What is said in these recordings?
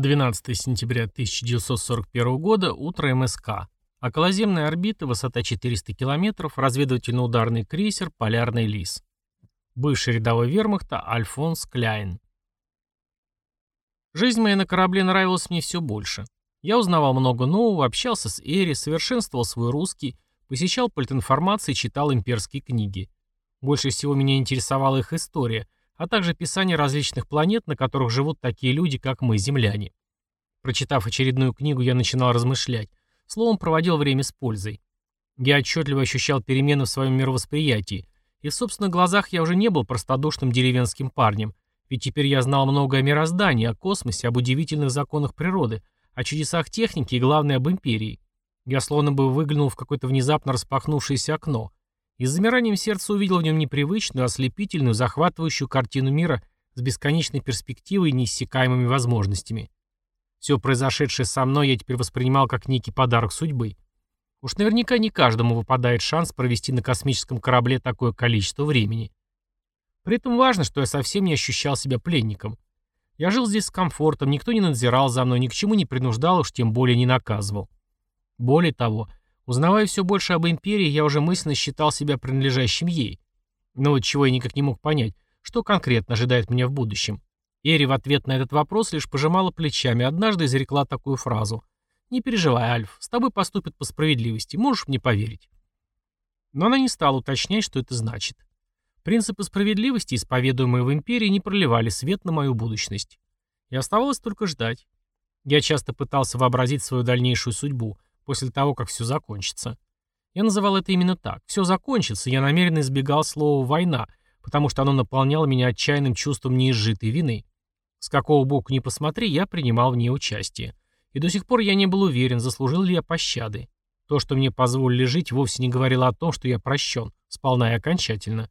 12 сентября 1941 года, утро МСК. Околоземная орбита, высота 400 километров, разведывательно-ударный крейсер «Полярный лис». Бывший рядовой вермахта Альфонс Кляйн. Жизнь моя на корабле нравилась мне все больше. Я узнавал много нового, общался с Эри, совершенствовал свой русский, посещал политинформации и читал имперские книги. Больше всего меня интересовала их история, а также описание различных планет, на которых живут такие люди, как мы, земляне. Прочитав очередную книгу, я начинал размышлять. Словом, проводил время с пользой. Я отчетливо ощущал перемены в своем мировосприятии, и в собственных глазах я уже не был простодушным деревенским парнем, ведь теперь я знал много о мироздании, о космосе, об удивительных законах природы, о чудесах техники и, главное, об империи. Я словно бы выглянул в какое-то внезапно распахнувшееся окно, и с замиранием сердца увидел в нем непривычную, ослепительную, захватывающую картину мира с бесконечной перспективой и неиссякаемыми возможностями. Все произошедшее со мной я теперь воспринимал как некий подарок судьбы. Уж наверняка не каждому выпадает шанс провести на космическом корабле такое количество времени. При этом важно, что я совсем не ощущал себя пленником. Я жил здесь с комфортом, никто не надзирал за мной, ни к чему не принуждал, уж тем более не наказывал. Более того, Узнавая все больше об империи, я уже мысленно считал себя принадлежащим ей. Но вот чего я никак не мог понять, что конкретно ожидает меня в будущем. Эри в ответ на этот вопрос лишь пожимала плечами, однажды изрекла такую фразу. «Не переживай, Альф, с тобой поступят по справедливости, можешь мне поверить». Но она не стала уточнять, что это значит. Принципы справедливости, исповедуемые в империи, не проливали свет на мою будущность. И оставалось только ждать. Я часто пытался вообразить свою дальнейшую судьбу, после того, как все закончится. Я называл это именно так. Все закончится, я намеренно избегал слова «война», потому что оно наполняло меня отчаянным чувством неизжитой вины. С какого боку ни посмотри, я принимал в ней участие. И до сих пор я не был уверен, заслужил ли я пощады. То, что мне позволили жить, вовсе не говорило о том, что я прощен, сполна и окончательно.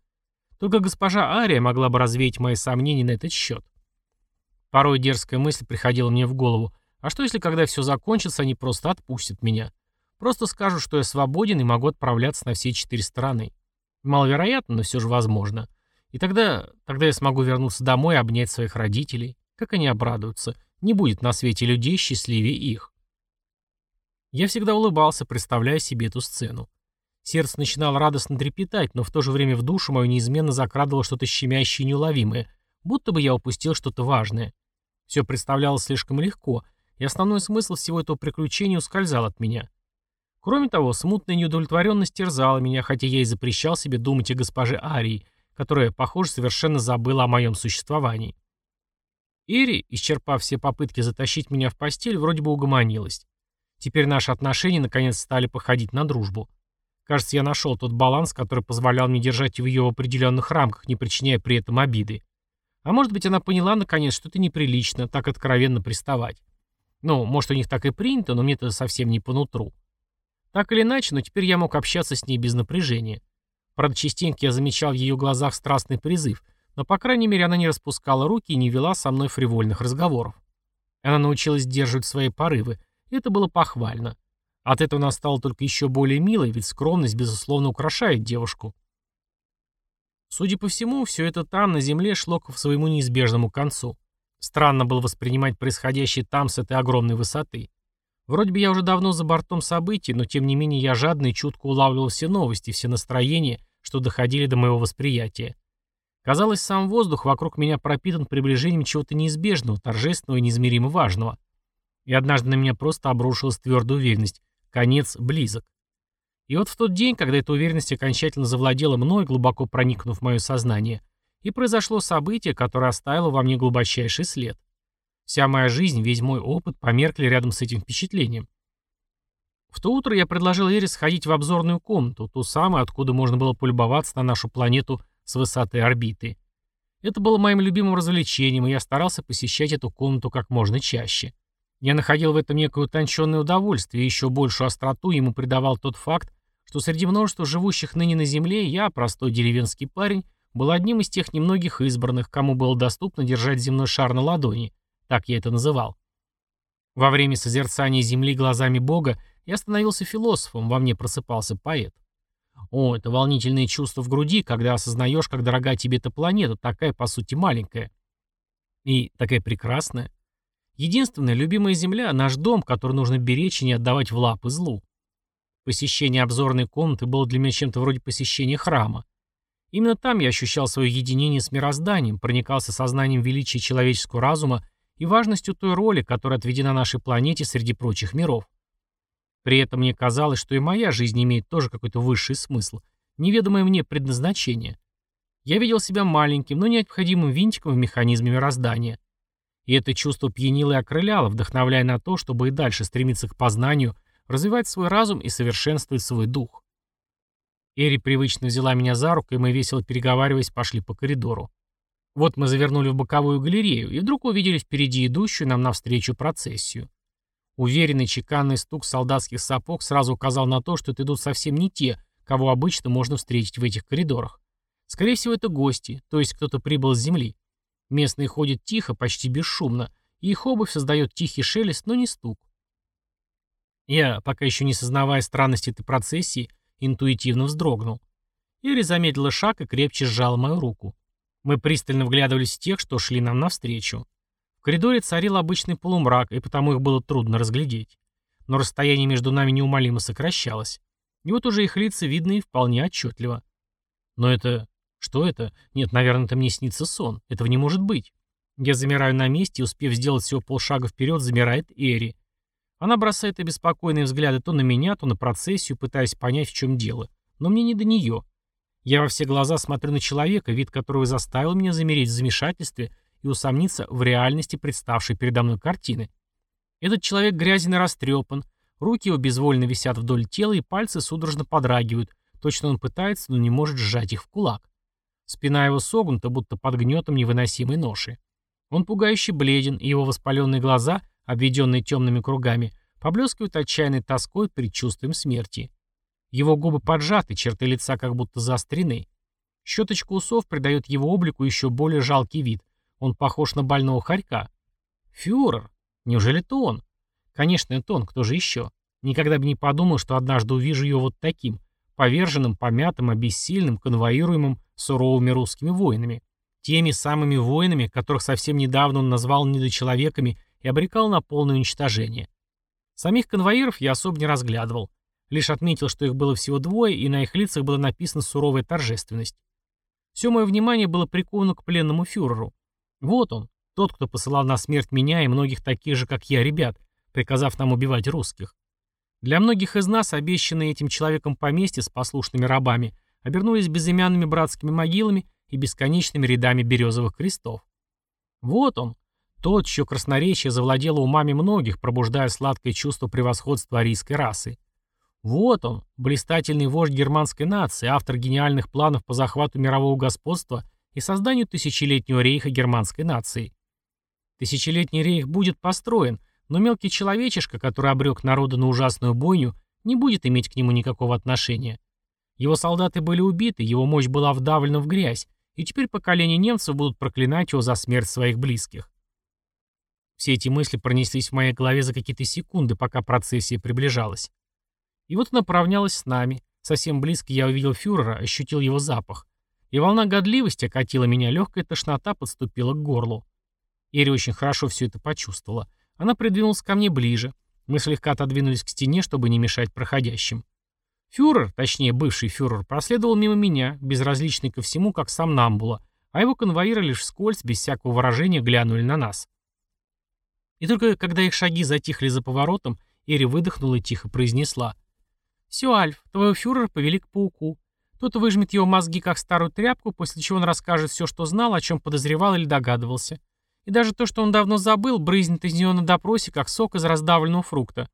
Только госпожа Ария могла бы развеять мои сомнения на этот счет. Порой дерзкая мысль приходила мне в голову, а что если, когда все закончится, они просто отпустят меня? Просто скажут, что я свободен и могу отправляться на все четыре стороны. Маловероятно, но все же возможно. И тогда, тогда я смогу вернуться домой и обнять своих родителей. Как они обрадуются. Не будет на свете людей счастливее их. Я всегда улыбался, представляя себе эту сцену. Сердце начинало радостно трепетать, но в то же время в душу мою неизменно закрадывало что-то щемящее и неуловимое, будто бы я упустил что-то важное. Все представлялось слишком легко, и основной смысл всего этого приключения ускользал от меня. Кроме того, смутная неудовлетворенность терзала меня, хотя я и запрещал себе думать о госпоже Арии, которая, похоже, совершенно забыла о моем существовании. Ири, исчерпав все попытки затащить меня в постель, вроде бы угомонилась. Теперь наши отношения наконец стали походить на дружбу. Кажется, я нашел тот баланс, который позволял мне держать ее в определенных рамках, не причиняя при этом обиды. А может быть, она поняла наконец, что это неприлично, так откровенно приставать. Ну, может, у них так и принято, но мне это совсем не по нутру. Так или иначе, но теперь я мог общаться с ней без напряжения. Правда, частенько я замечал в ее глазах страстный призыв, но, по крайней мере, она не распускала руки и не вела со мной фривольных разговоров. Она научилась сдерживать свои порывы, и это было похвально. От этого она стала только еще более милой, ведь скромность, безусловно, украшает девушку. Судя по всему, все это там, на земле, шло к своему неизбежному концу. Странно было воспринимать происходящее там с этой огромной высоты. Вроде бы я уже давно за бортом событий, но тем не менее я жадно и чутко улавливал все новости, все настроения, что доходили до моего восприятия. Казалось, сам воздух вокруг меня пропитан приближением чего-то неизбежного, торжественного и неизмеримо важного. И однажды на меня просто обрушилась твердая уверенность. Конец близок. И вот в тот день, когда эта уверенность окончательно завладела мной, глубоко проникнув в мое сознание, и произошло событие, которое оставило во мне глубочайший след. Вся моя жизнь, весь мой опыт померкли рядом с этим впечатлением. В то утро я предложил Эре сходить в обзорную комнату, ту самую, откуда можно было полюбоваться на нашу планету с высоты орбиты. Это было моим любимым развлечением, и я старался посещать эту комнату как можно чаще. Я находил в этом некое утонченное удовольствие, и еще большую остроту ему придавал тот факт, что среди множества живущих ныне на Земле я, простой деревенский парень, был одним из тех немногих избранных, кому было доступно держать земной шар на ладони, так я это называл. Во время созерцания Земли глазами Бога я становился философом, во мне просыпался поэт. О, это волнительные чувства в груди, когда осознаешь, как дорога тебе эта планета, такая, по сути, маленькая. И такая прекрасная. Единственная любимая земля – наш дом, который нужно беречь и не отдавать в лапы злу. Посещение обзорной комнаты было для меня чем-то вроде посещения храма. Именно там я ощущал свое единение с мирозданием, проникался сознанием величия человеческого разума и важностью той роли, которая отведена нашей планете среди прочих миров. При этом мне казалось, что и моя жизнь имеет тоже какой-то высший смысл, неведомое мне предназначение. Я видел себя маленьким, но необходимым винтиком в механизме мироздания. И это чувство пьянило и окрыляло, вдохновляя на то, чтобы и дальше стремиться к познанию, развивать свой разум и совершенствовать свой дух. Эри привычно взяла меня за руку, и мы, весело переговариваясь, пошли по коридору. Вот мы завернули в боковую галерею, и вдруг увидели впереди идущую нам навстречу процессию. Уверенный чеканный стук солдатских сапог сразу указал на то, что это идут совсем не те, кого обычно можно встретить в этих коридорах. Скорее всего, это гости, то есть кто-то прибыл с земли. Местные ходят тихо, почти бесшумно, и их обувь создает тихий шелест, но не стук. Я, пока еще не сознавая странности этой процессии, интуитивно вздрогнул. Ири замедлила шаг и крепче сжала мою руку. Мы пристально вглядывались в тех, что шли нам навстречу. В коридоре царил обычный полумрак, и потому их было трудно разглядеть. Но расстояние между нами неумолимо сокращалось. И вот уже их лица видны и вполне отчетливо. Но это что это? Нет, наверное, это мне снится сон. Этого не может быть. Я замираю на месте, и, успев сделать всего полшага вперед, замирает Эри. Она бросает обеспокоенные взгляды то на меня, то на процессию, пытаясь понять, в чем дело. Но мне не до нее. Я во все глаза смотрю на человека, вид которого заставил меня замереть в замешательстве и усомниться в реальности представшей передо мной картины. Этот человек грязен и растрепан, руки его безвольно висят вдоль тела, и пальцы судорожно подрагивают, точно он пытается, но не может сжать их в кулак. Спина его согнута, будто под гнетом невыносимой ноши. Он пугающе бледен, и его воспаленные глаза, обведенные темными кругами, поблескивают отчаянной тоской предчувствием смерти. Его губы поджаты, черты лица как будто заострены. Щеточка усов придает его облику еще более жалкий вид. Он похож на больного хорька. Фюрер. Неужели это он? Конечно, это он, кто же еще? Никогда бы не подумал, что однажды увижу его вот таким, поверженным, помятым, обессильным, конвоируемым суровыми русскими воинами. Теми самыми воинами, которых совсем недавно он назвал недочеловеками и обрекал на полное уничтожение. Самих конвоиров я особо не разглядывал. Лишь отметил, что их было всего двое, и на их лицах была написана суровая торжественность. Все мое внимание было приковано к пленному фюреру. Вот он, тот, кто посылал на смерть меня и многих таких же, как я, ребят, приказав нам убивать русских. Для многих из нас обещанные этим человеком поместье с послушными рабами обернулись безымянными братскими могилами и бесконечными рядами березовых крестов. Вот он, тот, чье красноречие завладело умами многих, пробуждая сладкое чувство превосходства арийской расы. Вот он, блистательный вождь германской нации, автор гениальных планов по захвату мирового господства и созданию тысячелетнего рейха германской нации. Тысячелетний рейх будет построен, но мелкий человечишка, который обрек народа на ужасную бойню, не будет иметь к нему никакого отношения. Его солдаты были убиты, его мощь была вдавлена в грязь, и теперь поколения немцев будут проклинать его за смерть своих близких. Все эти мысли пронеслись в моей голове за какие-то секунды, пока процессия приближалась. И вот она поравнялась с нами. Совсем близко я увидел фюрера, ощутил его запах. И волна годливости окатила меня, легкая тошнота подступила к горлу. Ири очень хорошо все это почувствовала. Она придвинулась ко мне ближе. Мы слегка отодвинулись к стене, чтобы не мешать проходящим. Фюрер, точнее бывший фюрер, проследовал мимо меня, безразличный ко всему, как сам Намбула, а его конвоиры лишь вскользь, без всякого выражения, глянули на нас. И только когда их шаги затихли за поворотом, Эри выдохнула и тихо произнесла. «Все, Альф, твоего фюрера повели к пауку. Тот выжмет его мозги, как старую тряпку, после чего он расскажет все, что знал, о чем подозревал или догадывался. И даже то, что он давно забыл, брызнет из него на допросе, как сок из раздавленного фрукта».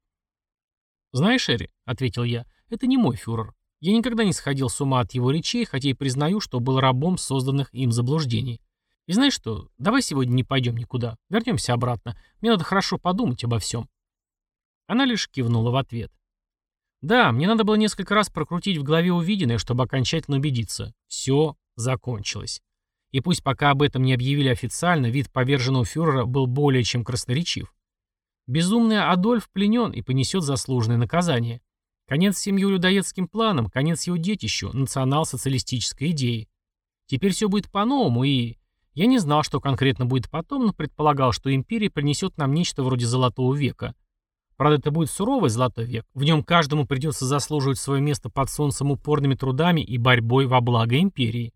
«Знаешь, Эри», — ответил я, — это не мой фюрер. Я никогда не сходил с ума от его речей, хотя и признаю, что был рабом созданных им заблуждений. И знаешь что, давай сегодня не пойдем никуда. Вернемся обратно. Мне надо хорошо подумать обо всем. Она лишь кивнула в ответ. Да, мне надо было несколько раз прокрутить в голове увиденное, чтобы окончательно убедиться. Все закончилось. И пусть пока об этом не объявили официально, вид поверженного фюрера был более чем красноречив. Безумный Адольф пленен и понесет заслуженное наказание. Конец семью людоедским планам, конец его детищу, национал-социалистической идеи. Теперь все будет по-новому, и... Я не знал, что конкретно будет потом, но предполагал, что империя принесет нам нечто вроде золотого века. Правда, это будет суровый золотой век. В нем каждому придется заслуживать свое место под солнцем упорными трудами и борьбой во благо империи.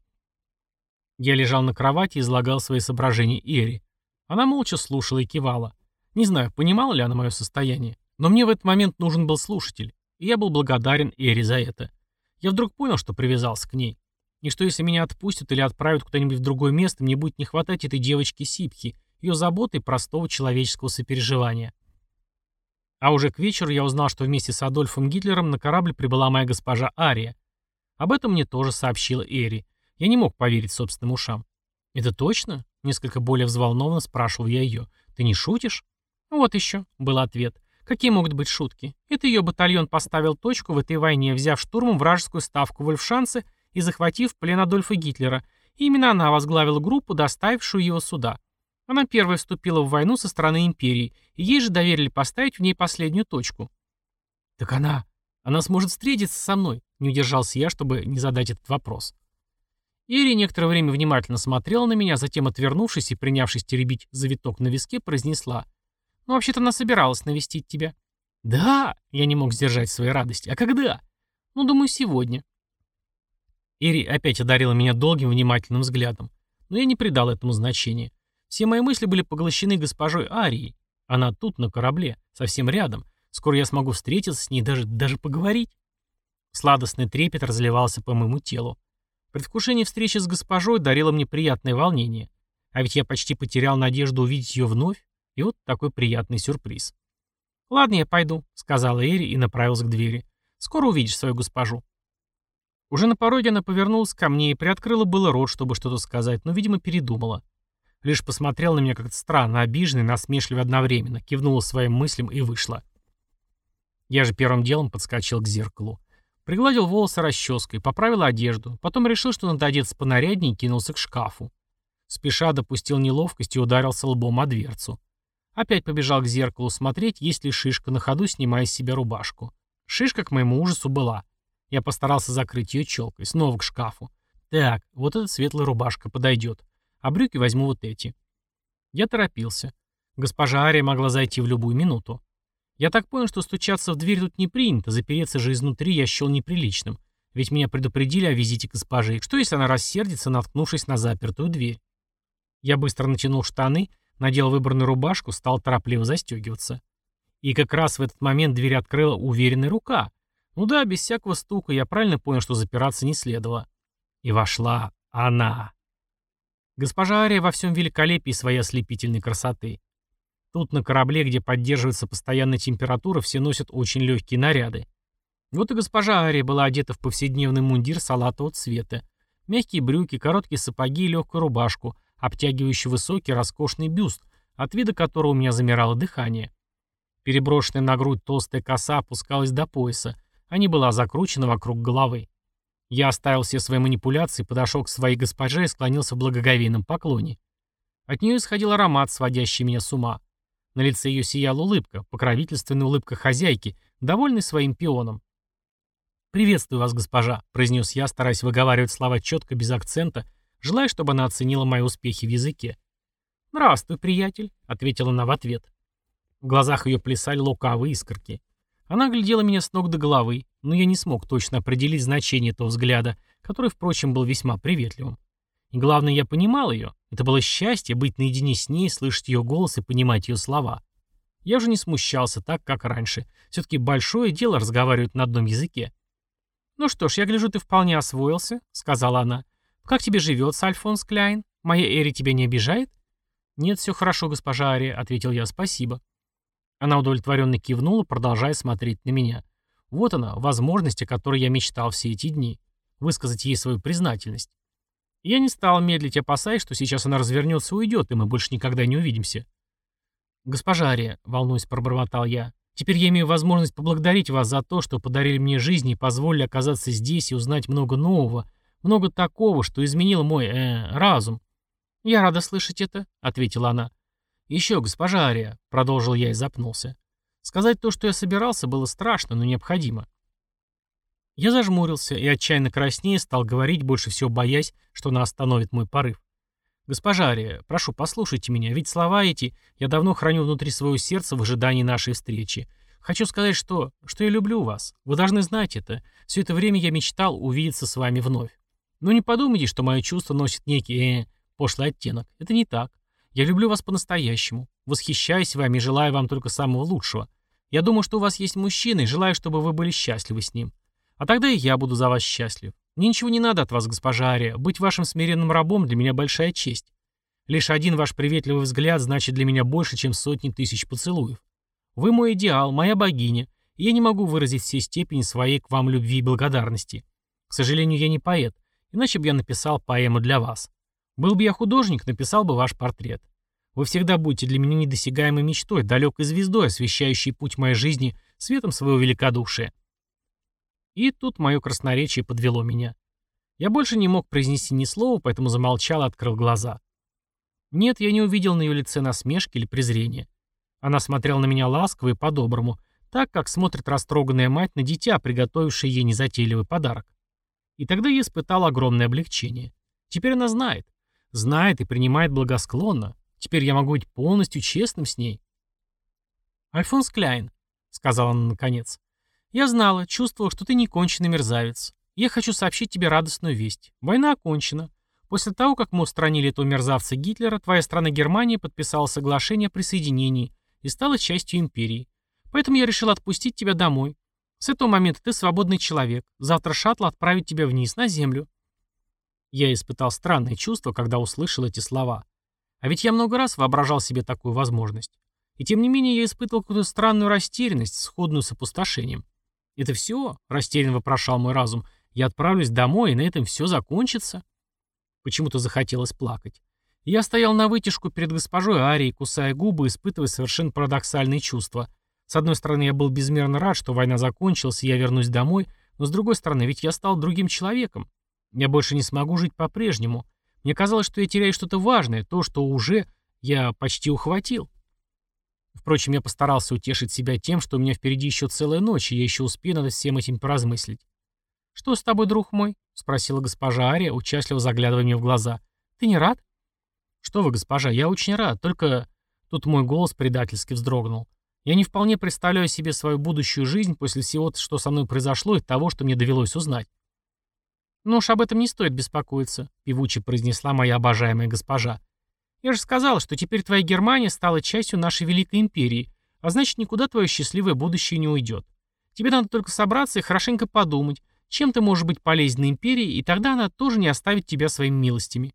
Я лежал на кровати и излагал свои соображения Эри. Она молча слушала и кивала. Не знаю, понимала ли она мое состояние, но мне в этот момент нужен был слушатель, и я был благодарен Эри за это. Я вдруг понял, что привязался к ней. И что если меня отпустят или отправят куда-нибудь в другое место, мне будет не хватать этой девочки Сипхи, ее заботы и простого человеческого сопереживания. А уже к вечеру я узнал, что вместе с Адольфом Гитлером на корабль прибыла моя госпожа Ария. Об этом мне тоже сообщила Эри. Я не мог поверить собственным ушам. «Это точно?» — несколько более взволнованно спрашивал я ее. «Ты не шутишь?» «Вот еще», — был ответ. «Какие могут быть шутки? Это ее батальон поставил точку в этой войне, взяв штурмом вражескую ставку в Вольфшанце и захватив в плен Адольфа Гитлера. И именно она возглавила группу, доставившую его сюда. Она первой вступила в войну со стороны империи, и ей же доверили поставить в ней последнюю точку. «Так она... она сможет встретиться со мной?» — не удержался я, чтобы не задать этот вопрос. Ири некоторое время внимательно смотрела на меня, затем, отвернувшись и принявшись теребить завиток на виске, произнесла. «Ну, вообще-то она собиралась навестить тебя». «Да!» — я не мог сдержать своей радости. «А когда?» «Ну, думаю, сегодня». Ири опять одарила меня долгим, внимательным взглядом. Но я не придал этому значения. Все мои мысли были поглощены госпожой Арией. Она тут, на корабле, совсем рядом. Скоро я смогу встретиться с ней, даже, даже поговорить. Сладостный трепет разливался по моему телу. Предвкушение встречи с госпожой дарило мне приятное волнение. А ведь я почти потерял надежду увидеть ее вновь. И вот такой приятный сюрприз. «Ладно, я пойду», — сказала Эри и направилась к двери. «Скоро увидишь свою госпожу». Уже на пороге она повернулась ко мне и приоткрыла было рот, чтобы что-то сказать, но, видимо, передумала. Лишь посмотрела на меня как-то странно, обиженно и насмешливо одновременно, кивнула своим мыслям и вышла. Я же первым делом подскочил к зеркалу. Пригладил волосы расческой, поправил одежду, потом решил, что надо одеться понаряднее и кинулся к шкафу. Спеша допустил неловкость и ударился лбом о дверцу. Опять побежал к зеркалу смотреть, есть ли шишка, на ходу снимая с себя рубашку. Шишка, к моему ужасу, была. Я постарался закрыть ее челкой. Снова к шкафу. Так, вот эта светлая рубашка подойдет. А брюки возьму вот эти. Я торопился. Госпожа Ария могла зайти в любую минуту. Я так понял, что стучаться в дверь тут не принято, запереться же изнутри я счел неприличным. Ведь меня предупредили о визите госпожи. Что если она рассердится, наткнувшись на запертую дверь? Я быстро натянул штаны, надел выбранную рубашку, стал торопливо застегиваться. И как раз в этот момент дверь открыла уверенная рука, ну да, без всякого стука, я правильно понял, что запираться не следовало. И вошла она. Госпожа Ария во всем великолепии своей ослепительной красоты. Тут на корабле, где поддерживается постоянная температура, все носят очень легкие наряды. Вот и госпожа Ария была одета в повседневный мундир салатового цвета. Мягкие брюки, короткие сапоги и легкую рубашку, обтягивающий высокий роскошный бюст, от вида которого у меня замирало дыхание. Переброшенная на грудь толстая коса опускалась до пояса, а не была закручена вокруг головы. Я оставил все свои манипуляции, подошел к своей госпоже и склонился в благоговейном поклоне. От нее исходил аромат, сводящий меня с ума. На лице ее сияла улыбка, покровительственная улыбка хозяйки, довольной своим пионом. «Приветствую вас, госпожа», — произнес я, стараясь выговаривать слова четко, без акцента, желая, чтобы она оценила мои успехи в языке. «Здравствуй, приятель», — ответила она в ответ. В глазах ее плясали лукавые искорки. Она глядела меня с ног до головы, но я не смог точно определить значение этого взгляда, который, впрочем, был весьма приветливым. И главное, я понимал ее. Это было счастье быть наедине с ней, слышать ее голос и понимать ее слова. Я уже не смущался так, как раньше. Все-таки большое дело разговаривать на одном языке. «Ну что ж, я гляжу, ты вполне освоился», — сказала она. «Как тебе живется, Альфонс Кляйн? Моя Эри тебя не обижает?» «Нет, все хорошо, госпожа Ария», — ответил я, — «спасибо». Она удовлетворенно кивнула, продолжая смотреть на меня. Вот она, возможность, о которой я мечтал все эти дни. Высказать ей свою признательность. Я не стал медлить, опасаясь, что сейчас она развернется и уйдет, и мы больше никогда не увидимся. «Госпожа Ария», — волнуясь, пробормотал я, — «теперь я имею возможность поблагодарить вас за то, что подарили мне жизнь и позволили оказаться здесь и узнать много нового, много такого, что изменило мой, э, разум». «Я рада слышать это», — ответила она. «Еще, госпожа Ария», — продолжил я и запнулся. Сказать то, что я собирался, было страшно, но необходимо. Я зажмурился и отчаянно краснее стал говорить, больше всего боясь, что она остановит мой порыв. «Госпожа Ария, прошу, послушайте меня, ведь слова эти я давно храню внутри своего сердца в ожидании нашей встречи. Хочу сказать, что... что я люблю вас. Вы должны знать это. Все это время я мечтал увидеться с вами вновь. Но не подумайте, что мое чувство носит некий, э, пошлый оттенок. Это не так. Я люблю вас по-настоящему. Восхищаюсь вами и желаю вам только самого лучшего. Я думаю, что у вас есть мужчина и желаю, чтобы вы были счастливы с ним. А тогда и я буду за вас счастлив. Мне ничего не надо от вас, госпожа Ария. Быть вашим смиренным рабом для меня большая честь. Лишь один ваш приветливый взгляд значит для меня больше, чем сотни тысяч поцелуев. Вы мой идеал, моя богиня, и я не могу выразить всей степени своей к вам любви и благодарности. К сожалению, я не поэт, иначе бы я написал поэму для вас. Был бы я художник, написал бы ваш портрет. Вы всегда будете для меня недосягаемой мечтой, далекой звездой, освещающей путь моей жизни светом своего великодушия. И тут мое красноречие подвело меня. Я больше не мог произнести ни слова, поэтому замолчал и открыл глаза. Нет, я не увидел на ее лице насмешки или презрения. Она смотрела на меня ласково и по-доброму, так, как смотрит растроганная мать на дитя, приготовившее ей незатейливый подарок. И тогда я испытал огромное облегчение. Теперь она знает. Знает и принимает благосклонно. Теперь я могу быть полностью честным с ней. «Альфонс Кляйн», — сказала она наконец, я знала, чувствовала, что ты не конченый мерзавец. Я хочу сообщить тебе радостную весть. Война окончена. После того, как мы устранили этого мерзавца Гитлера, твоя страна Германия подписала соглашение о присоединении и стала частью империи. Поэтому я решил отпустить тебя домой. С этого момента ты свободный человек. Завтра шаттл отправит тебя вниз, на землю. Я испытал странное чувство, когда услышал эти слова. А ведь я много раз воображал себе такую возможность. И тем не менее я испытывал какую-то странную растерянность, сходную с опустошением. «Это все?» — растерянно вопрошал мой разум. «Я отправлюсь домой, и на этом все закончится?» Почему-то захотелось плакать. Я стоял на вытяжку перед госпожой Арией, кусая губы, испытывая совершенно парадоксальные чувства. С одной стороны, я был безмерно рад, что война закончилась, и я вернусь домой, но с другой стороны, ведь я стал другим человеком. Я больше не смогу жить по-прежнему. Мне казалось, что я теряю что-то важное, то, что уже я почти ухватил. Впрочем, я постарался утешить себя тем, что у меня впереди еще целая ночь, и я еще успею над всем этим поразмыслить. «Что с тобой, друг мой?» — спросила госпожа Ария, участливо заглядывая мне в глаза. «Ты не рад?» «Что вы, госпожа, я очень рад, только...» Тут мой голос предательски вздрогнул. «Я не вполне представляю себе свою будущую жизнь после всего, что со мной произошло и того, что мне довелось узнать». «Ну уж об этом не стоит беспокоиться», — певуче произнесла моя обожаемая госпожа. Я же сказал, что теперь твоя Германия стала частью нашей Великой Империи, а значит, никуда твое счастливое будущее не уйдет. Тебе надо только собраться и хорошенько подумать, чем ты можешь быть полезен Империи, и тогда она тоже не оставит тебя своими милостями.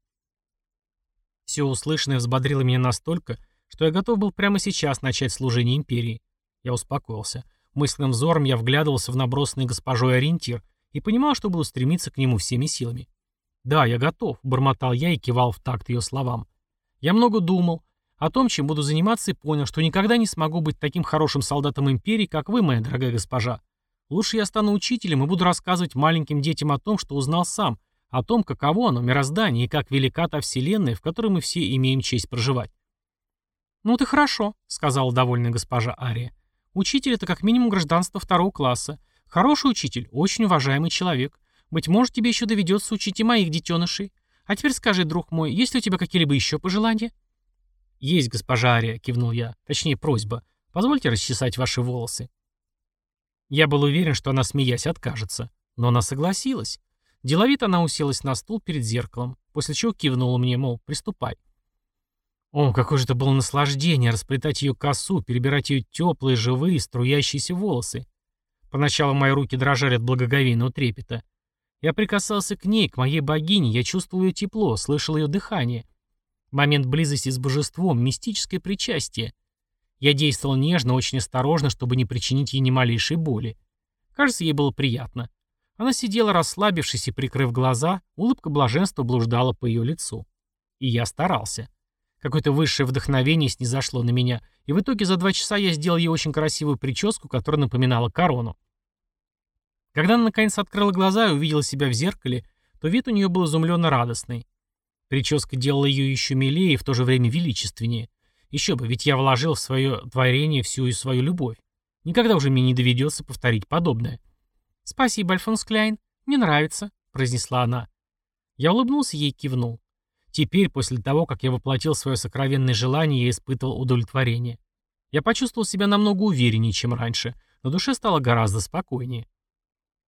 Все услышанное взбодрило меня настолько, что я готов был прямо сейчас начать служение Империи. Я успокоился. Мысленным взором я вглядывался в набросанный госпожой ориентир и понимал, что буду стремиться к нему всеми силами. «Да, я готов», — бормотал я и кивал в такт ее словам. Я много думал о том, чем буду заниматься, и понял, что никогда не смогу быть таким хорошим солдатом империи, как вы, моя дорогая госпожа. Лучше я стану учителем и буду рассказывать маленьким детям о том, что узнал сам, о том, каково оно, мироздание, и как велика та вселенная, в которой мы все имеем честь проживать. «Ну ты хорошо», — сказала довольная госпожа Ария. «Учитель — это как минимум гражданство второго класса. Хороший учитель, очень уважаемый человек. Быть может, тебе еще доведется учить и моих детенышей. А теперь скажи, друг мой, есть ли у тебя какие-либо еще пожелания?» «Есть, госпожа Ария», — кивнул я. Точнее, просьба. Позвольте расчесать ваши волосы. Я был уверен, что она, смеясь, откажется. Но она согласилась. Деловито она уселась на стул перед зеркалом, после чего кивнула мне, мол, приступай. О, какое же это было наслаждение расплетать ее косу, перебирать ее теплые, живые, струящиеся волосы. Поначалу мои руки дрожали от благоговейного трепета. Я прикасался к ней, к моей богине, я чувствовал ее тепло, слышал ее дыхание. Момент близости с божеством, мистическое причастие. Я действовал нежно, очень осторожно, чтобы не причинить ей ни малейшей боли. Кажется, ей было приятно. Она сидела, расслабившись и прикрыв глаза, улыбка блаженства блуждала по ее лицу. И я старался. Какое-то высшее вдохновение снизошло на меня, и в итоге за два часа я сделал ей очень красивую прическу, которая напоминала корону. Когда она наконец открыла глаза и увидела себя в зеркале, то вид у нее был изумленно радостный. Прическа делала ее еще милее и в то же время величественнее. Еще бы, ведь я вложил в свое творение всю свою любовь. Никогда уже мне не доведется повторить подобное. «Спасибо, Альфонс Кляйн. Мне нравится», — произнесла она. Я улыбнулся ей и кивнул. Теперь, после того, как я воплотил свое сокровенное желание, я испытывал удовлетворение. Я почувствовал себя намного увереннее, чем раньше. На душе стало гораздо спокойнее.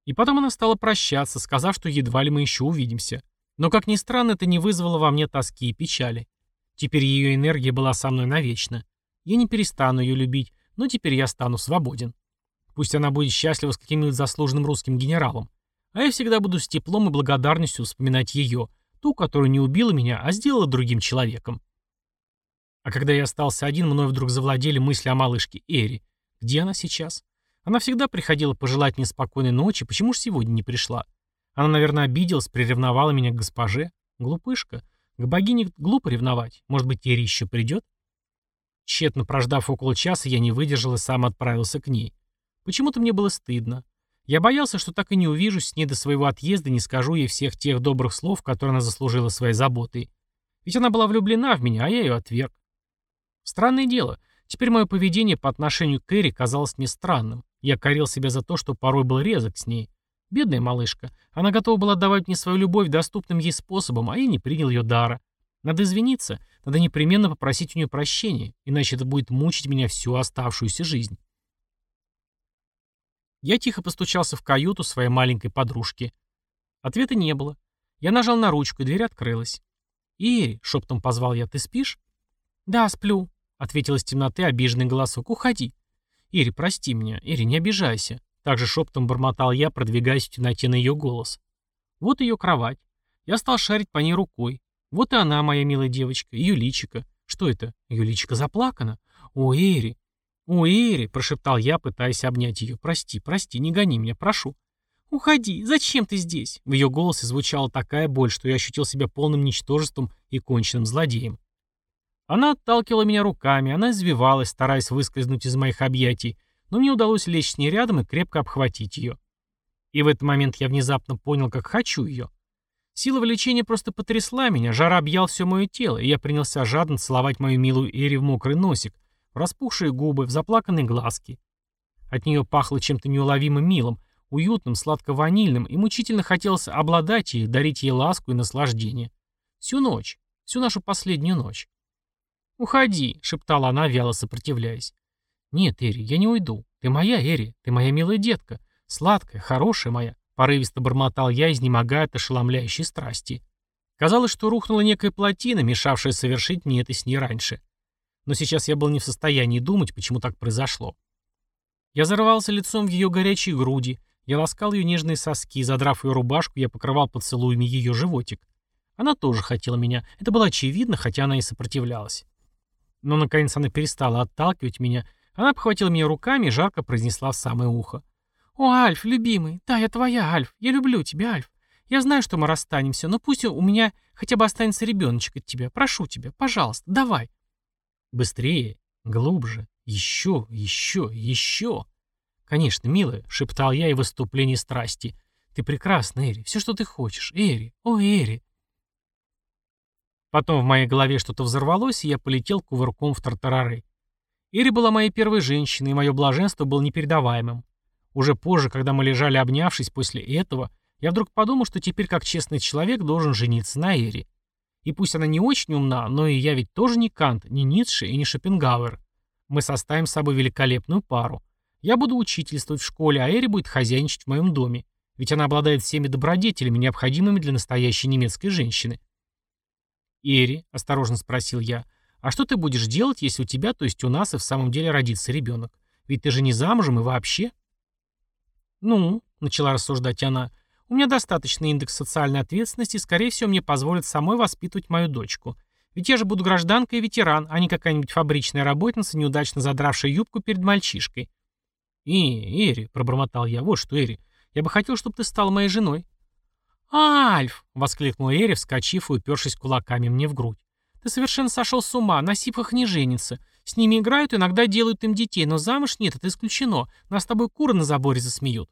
И потом она стала прощаться, сказав, что едва ли мы еще увидимся. Но, как ни странно, это не вызвало во мне тоски и печали. Теперь ее энергия была со мной навечно. Я не перестану ее любить, но теперь я стану свободен. Пусть она будет счастлива с каким-нибудь заслуженным русским генералом. А я всегда буду с теплом и благодарностью вспоминать ее, ту, которая не убила меня, а сделала другим человеком. А когда я остался один, мной вдруг завладели мысли о малышке Эри. Где она сейчас? Она всегда приходила пожелать мне спокойной ночи, почему же сегодня не пришла? Она, наверное, обиделась, приревновала меня к госпоже. Глупышка. К богине глупо ревновать. Может быть, Эри еще придет? Тщетно прождав около часа, я не выдержал и сам отправился к ней. Почему-то мне было стыдно. Я боялся, что так и не увижусь с ней до своего отъезда не скажу ей всех тех добрых слов, которые она заслужила своей заботой. Ведь она была влюблена в меня, а я ее отверг. Странное дело. Теперь мое поведение по отношению к Эри казалось мне странным. Я корил себя за то, что порой был резок с ней. Бедная малышка. Она готова была давать мне свою любовь доступным ей способом, а я не принял ее дара. Надо извиниться, надо непременно попросить у нее прощения, иначе это будет мучить меня всю оставшуюся жизнь. Я тихо постучался в каюту своей маленькой подружки. Ответа не было. Я нажал на ручку, и дверь открылась. «Ири», — шептом позвал я, — «ты спишь?» «Да, сплю», — ответил из темноты обиженный голосок. «Уходи». «Ири, прости меня. Ири, не обижайся». Также шептом бормотал я, продвигаясь в темноте на ее голос. Вот ее кровать. Я стал шарить по ней рукой. Вот и она, моя милая девочка, ее. Что это? Ее личико заплакано? О, Эри! О, Эри! Прошептал я, пытаясь обнять ее. Прости, прости, не гони меня, прошу. «Уходи! Зачем ты здесь?» В ее голосе звучала такая боль, что я ощутил себя полным ничтожеством и конченным злодеем. Она отталкивала меня руками, она извивалась, стараясь выскользнуть из моих объятий, но мне удалось лечь с ней рядом и крепко обхватить ее. И в этот момент я внезапно понял, как хочу ее. Сила влечения просто потрясла меня, жара объял все мое тело, и я принялся жадно целовать мою милую Эри в мокрый носик, распухшие губы, в заплаканные глазки. От нее пахло чем-то неуловимо милым, уютным, сладко-ванильным, и мучительно хотелось обладать ей, дарить ей ласку и наслаждение. Всю ночь, всю нашу последнюю ночь. «Уходи», — шептала она, вяло сопротивляясь. «Нет, Эри, я не уйду. Ты моя, Эри, ты моя милая детка. Сладкая, хорошая моя», — порывисто бормотал я, изнемогая от ошеломляющей страсти. Казалось, что рухнула некая плотина, мешавшая совершить мне это с ней раньше. Но сейчас я был не в состоянии думать, почему так произошло. Я зарывался лицом в ее горячие груди, я ласкал ее нежные соски, задрав ее рубашку, я покрывал поцелуями ее животик. Она тоже хотела меня, это было очевидно, хотя она и сопротивлялась. Но, наконец, она перестала отталкивать меня, она обхватила меня руками и жарко произнесла в самое ухо. «О, Альф, любимый, да, я твоя, Альф, я люблю тебя, Альф. Я знаю, что мы расстанемся, но пусть у меня хотя бы останется ребеночек от тебя. Прошу тебя, пожалуйста, давай». «Быстрее, глубже, еще, еще, еще». «Конечно, милая», — шептал я и в выступлении страсти. «Ты прекрасна, Эри, все, что ты хочешь. Эри, о, Эри». Потом в моей голове что-то взорвалось, и я полетел кувырком в тартарары. Ири была моей первой женщиной, и мое блаженство было непередаваемым. Уже позже, когда мы лежали обнявшись после этого, я вдруг подумал, что теперь как честный человек должен жениться на Эри. И пусть она не очень умна, но и я ведь тоже не Кант, не Ницше и не Шопенгауэр. Мы составим с собой великолепную пару. Я буду учительствовать в школе, а Эри будет хозяйничать в моем доме. Ведь она обладает всеми добродетелями, необходимыми для настоящей немецкой женщины. «Эри», — осторожно спросил я, — а что ты будешь делать, если у тебя, то есть у нас, и в самом деле родится ребенок? Ведь ты же не замужем и вообще. Ну, начала рассуждать она, у меня достаточный индекс социальной ответственности, скорее всего, мне позволят самой воспитывать мою дочку. Ведь я же буду гражданка и ветеран, а не какая-нибудь фабричная работница, неудачно задравшая юбку перед мальчишкой. «И, Эри», — пробормотал я, — «вот что, Эри, я бы хотел, чтобы ты стала моей женой». «Альф!» — воскликнула Эри, вскочив и упершись кулаками мне в грудь. Ты совершенно сошел с ума, на сипах не женится. С ними играют, иногда делают им детей, но замуж нет, это исключено. Нас с тобой куры на заборе засмеют».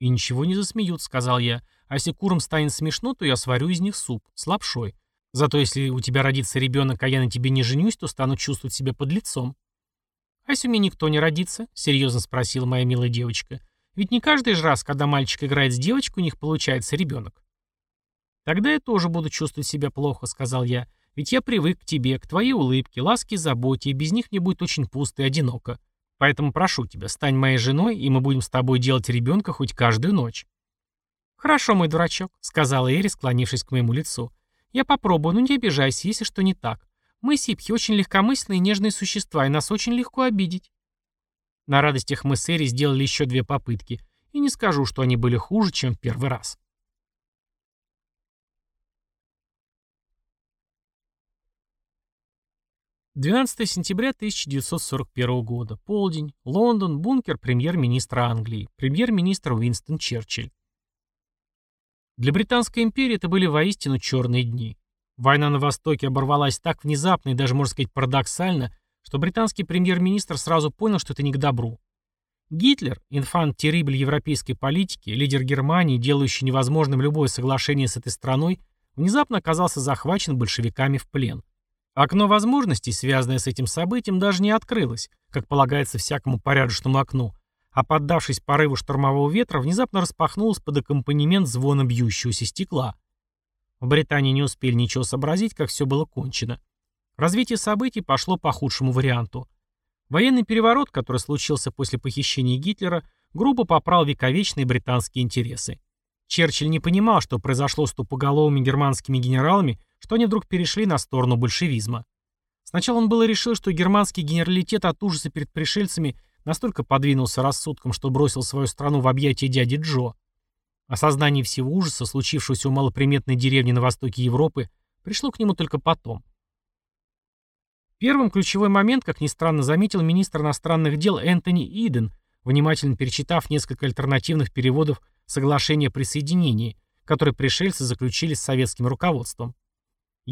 «И ничего не засмеют», — сказал я. «А если курам станет смешно, то я сварю из них суп, с лапшой. Зато если у тебя родится ребенок, а я на тебе не женюсь, то стану чувствовать себя под лицом». «А если у меня никто не родится?» — серьезно спросила моя милая девочка. «Ведь не каждый же раз, когда мальчик играет с девочкой, у них получается ребенок». «Тогда я тоже буду чувствовать себя плохо», — сказал я. «Ведь я привык к тебе, к твоей улыбке, ласке и заботе, и без них мне будет очень пусто и одиноко. Поэтому прошу тебя, стань моей женой, и мы будем с тобой делать ребенка хоть каждую ночь». «Хорошо, мой дурачок», — сказала Эри, склонившись к моему лицу. «Я попробую, но не обижайся, если что не так. Мы, сипхи, очень легкомысленные и нежные существа, и нас очень легко обидеть». На радостях мы с Эри сделали еще две попытки, и не скажу, что они были хуже, чем в первый раз. 12 сентября 1941 года. Полдень. Лондон. Бункер премьер-министра Англии. Премьер-министр Уинстон Черчилль. Для Британской империи это были воистину черные дни. Война на Востоке оборвалась так внезапно и даже, можно сказать, парадоксально, что британский премьер-министр сразу понял, что это не к добру. Гитлер, инфант-терибль европейской политики, лидер Германии, делающий невозможным любое соглашение с этой страной, внезапно оказался захвачен большевиками в плен. Окно возможностей, связанное с этим событием, даже не открылось, как полагается всякому порядочному окну, а поддавшись порыву штормового ветра, внезапно распахнулось под аккомпанемент звона бьющегося стекла. В Британии не успели ничего сообразить, как все было кончено. Развитие событий пошло по худшему варианту. Военный переворот, который случился после похищения Гитлера, грубо попрал вековечные британские интересы. Черчилль не понимал, что произошло с тупоголовыми германскими генералами, что они вдруг перешли на сторону большевизма. Сначала он было решил, что германский генералитет от ужаса перед пришельцами настолько подвинулся рассудком, что бросил свою страну в объятия дяди Джо. Осознание всего ужаса, случившегося у малоприметной деревни на востоке Европы, пришло к нему только потом. Первым ключевой момент, как ни странно, заметил министр иностранных дел Энтони Иден, внимательно перечитав несколько альтернативных переводов соглашения о присоединении, которое пришельцы заключили с советским руководством.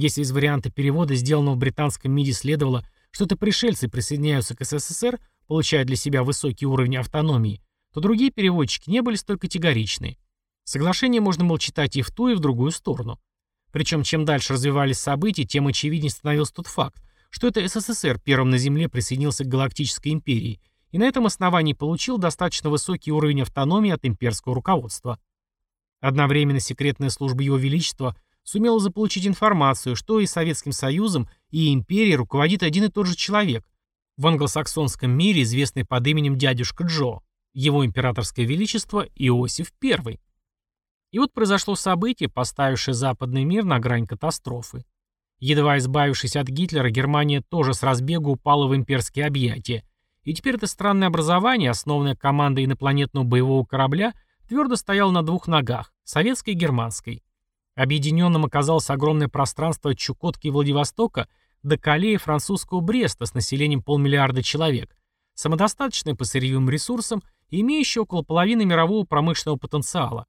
Если из варианта перевода, сделанного в британском МИДе, следовало, что это пришельцы присоединяются к СССР, получая для себя высокий уровень автономии, то другие переводчики не были столь категоричны. Соглашение можно было читать и в ту, и в другую сторону. Причем, чем дальше развивались события, тем очевиднее становился тот факт, что это СССР первым на Земле присоединился к Галактической империи и на этом основании получил достаточно высокий уровень автономии от имперского руководства. Одновременно секретная служба Его Величества сумела заполучить информацию, что и Советским Союзом, и империей руководит один и тот же человек, в англосаксонском мире известный под именем дядюшка Джо, его императорское величество Иосиф I. И вот произошло событие, поставившее западный мир на грань катастрофы. Едва избавившись от Гитлера, Германия тоже с разбегу упала в имперские объятия, и теперь это странное образование, основанное командой инопланетного боевого корабля, твердо стояло на двух ногах – советской и германской. Объединенным оказалось огромное пространство от Чукотки и Владивостока до Калеи французского Бреста с населением полмиллиарда человек, самодостаточное по сырьевым ресурсам и имеющее около половины мирового промышленного потенциала.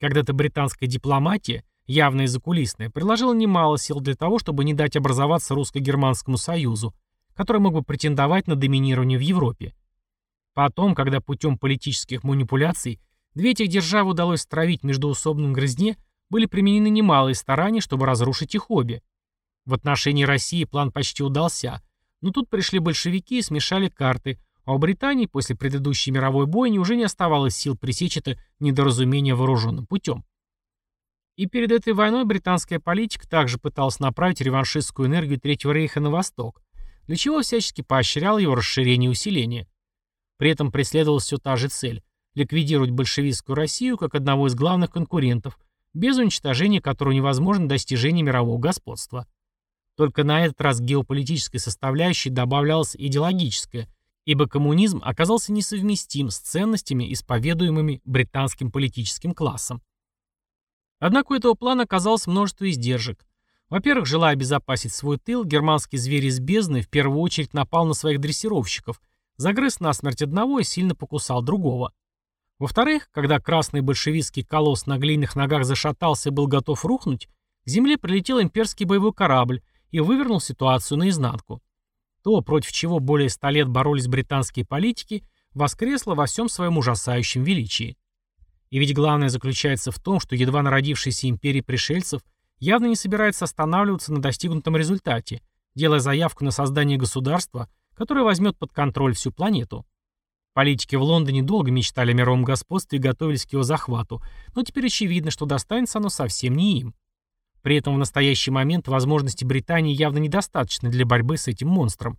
Когда-то британская дипломатия, явно и закулисная, приложила немало сил для того, чтобы не дать образоваться русско-германскому союзу, который мог бы претендовать на доминирование в Европе. Потом, когда путем политических манипуляций две этих державы удалось стравить междуусобном грызне, были применены немалые старания, чтобы разрушить их обе. В отношении России план почти удался, но тут пришли большевики и смешали карты, а у Британии после предыдущей мировой бойни уже не оставалось сил пресечь это недоразумение вооруженным путем. И перед этой войной британская политика также пыталась направить реваншистскую энергию Третьего рейха на восток, для чего всячески поощрял его расширение и усиление. При этом преследовалась все та же цель – ликвидировать большевистскую Россию как одного из главных конкурентов, без уничтожения которого невозможно достижение мирового господства. Только на этот раз геополитической составляющей добавлялась идеологическая, ибо коммунизм оказался несовместим с ценностями, исповедуемыми британским политическим классом. Однако у этого плана оказалось множество издержек. Во-первых, желая обезопасить свой тыл, германский зверь из бездны в первую очередь напал на своих дрессировщиков, загрыз насмерть одного и сильно покусал другого. Во-вторых, когда красный большевистский колосс на глиняных ногах зашатался и был готов рухнуть, к земле прилетел имперский боевой корабль и вывернул ситуацию наизнанку. То, против чего более ста лет боролись британские политики, воскресло во всем своем ужасающем величии. И ведь главное заключается в том, что едва народившаяся империя пришельцев явно не собирается останавливаться на достигнутом результате, делая заявку на создание государства, которое возьмет под контроль всю планету. Политики в Лондоне долго мечтали о мировом господстве и готовились к его захвату, но теперь очевидно, что достанется оно совсем не им. При этом в настоящий момент возможности Британии явно недостаточны для борьбы с этим монстром.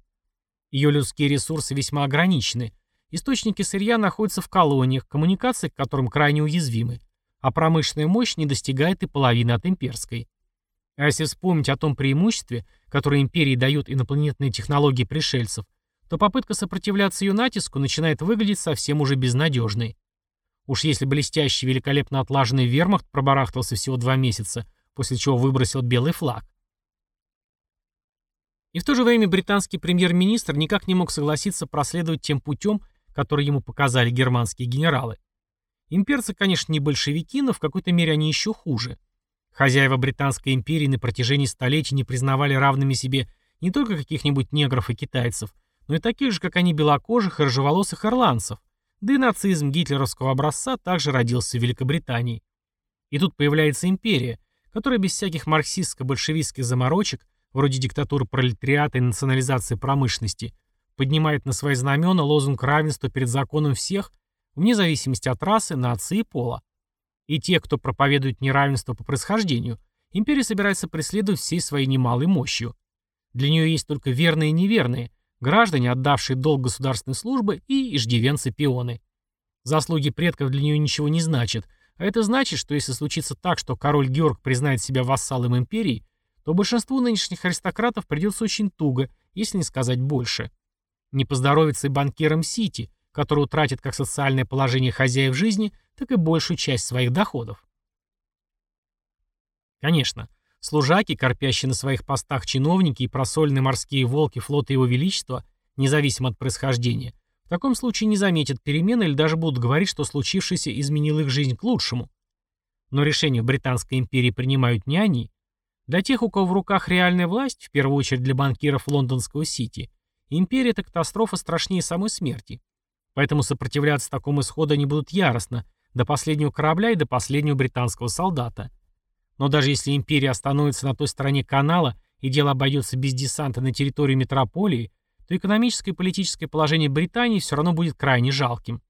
Ее людские ресурсы весьма ограничены. Источники сырья находятся в колониях, коммуникации к которым крайне уязвимы, а промышленная мощь не достигает и половины от имперской. А если вспомнить о том преимуществе, которое империи дают инопланетные технологии пришельцев, то попытка сопротивляться ее натиску начинает выглядеть совсем уже безнадежной. Уж если блестящий, великолепно отлаженный вермахт пробарахтался всего два месяца, после чего выбросил белый флаг. И в то же время британский премьер-министр никак не мог согласиться проследовать тем путем, который ему показали германские генералы. Имперцы, конечно, не большевики, но в какой-то мере они еще хуже. Хозяева Британской империи на протяжении столетий не признавали равными себе не только каких-нибудь негров и китайцев, но и таких же, как они, белокожих и рыжеволосых ирландцев. Да и нацизм гитлеровского образца также родился в Великобритании. И тут появляется империя, которая без всяких марксистско-большевистских заморочек, вроде диктатуры пролетариата и национализации промышленности, поднимает на свои знамена лозунг равенства перед законом всех, вне зависимости от расы, нации и пола. И те, кто проповедует неравенство по происхождению, империя собирается преследовать всей своей немалой мощью. Для нее есть только верные и неверные, граждане, отдавшие долг государственной службы, и иждивенцы-пионы. Заслуги предков для нее ничего не значат, а это значит, что если случится так, что король Георг признает себя вассалом империи, то большинству нынешних аристократов придется очень туго, если не сказать больше. Не поздоровится и банкирам Сити, которые утратят как социальное положение хозяев жизни, так и большую часть своих доходов. Конечно, Служаки, корпящие на своих постах чиновники и просольные морские волки флота Его Величества, независимо от происхождения, в таком случае не заметят перемены или даже будут говорить, что случившееся изменило их жизнь к лучшему. Но решения в Британской империи принимают не они. Для тех, у кого в руках реальная власть, в первую очередь для банкиров лондонского Сити, империя – это катастрофа страшнее самой смерти. Поэтому сопротивляться такому исходу они будут яростно, до последнего корабля и до последнего британского солдата – но даже если империя остановится на той стороне канала и дело обойдется без десанта на территорию метрополии, то экономическое и политическое положение Британии все равно будет крайне жалким.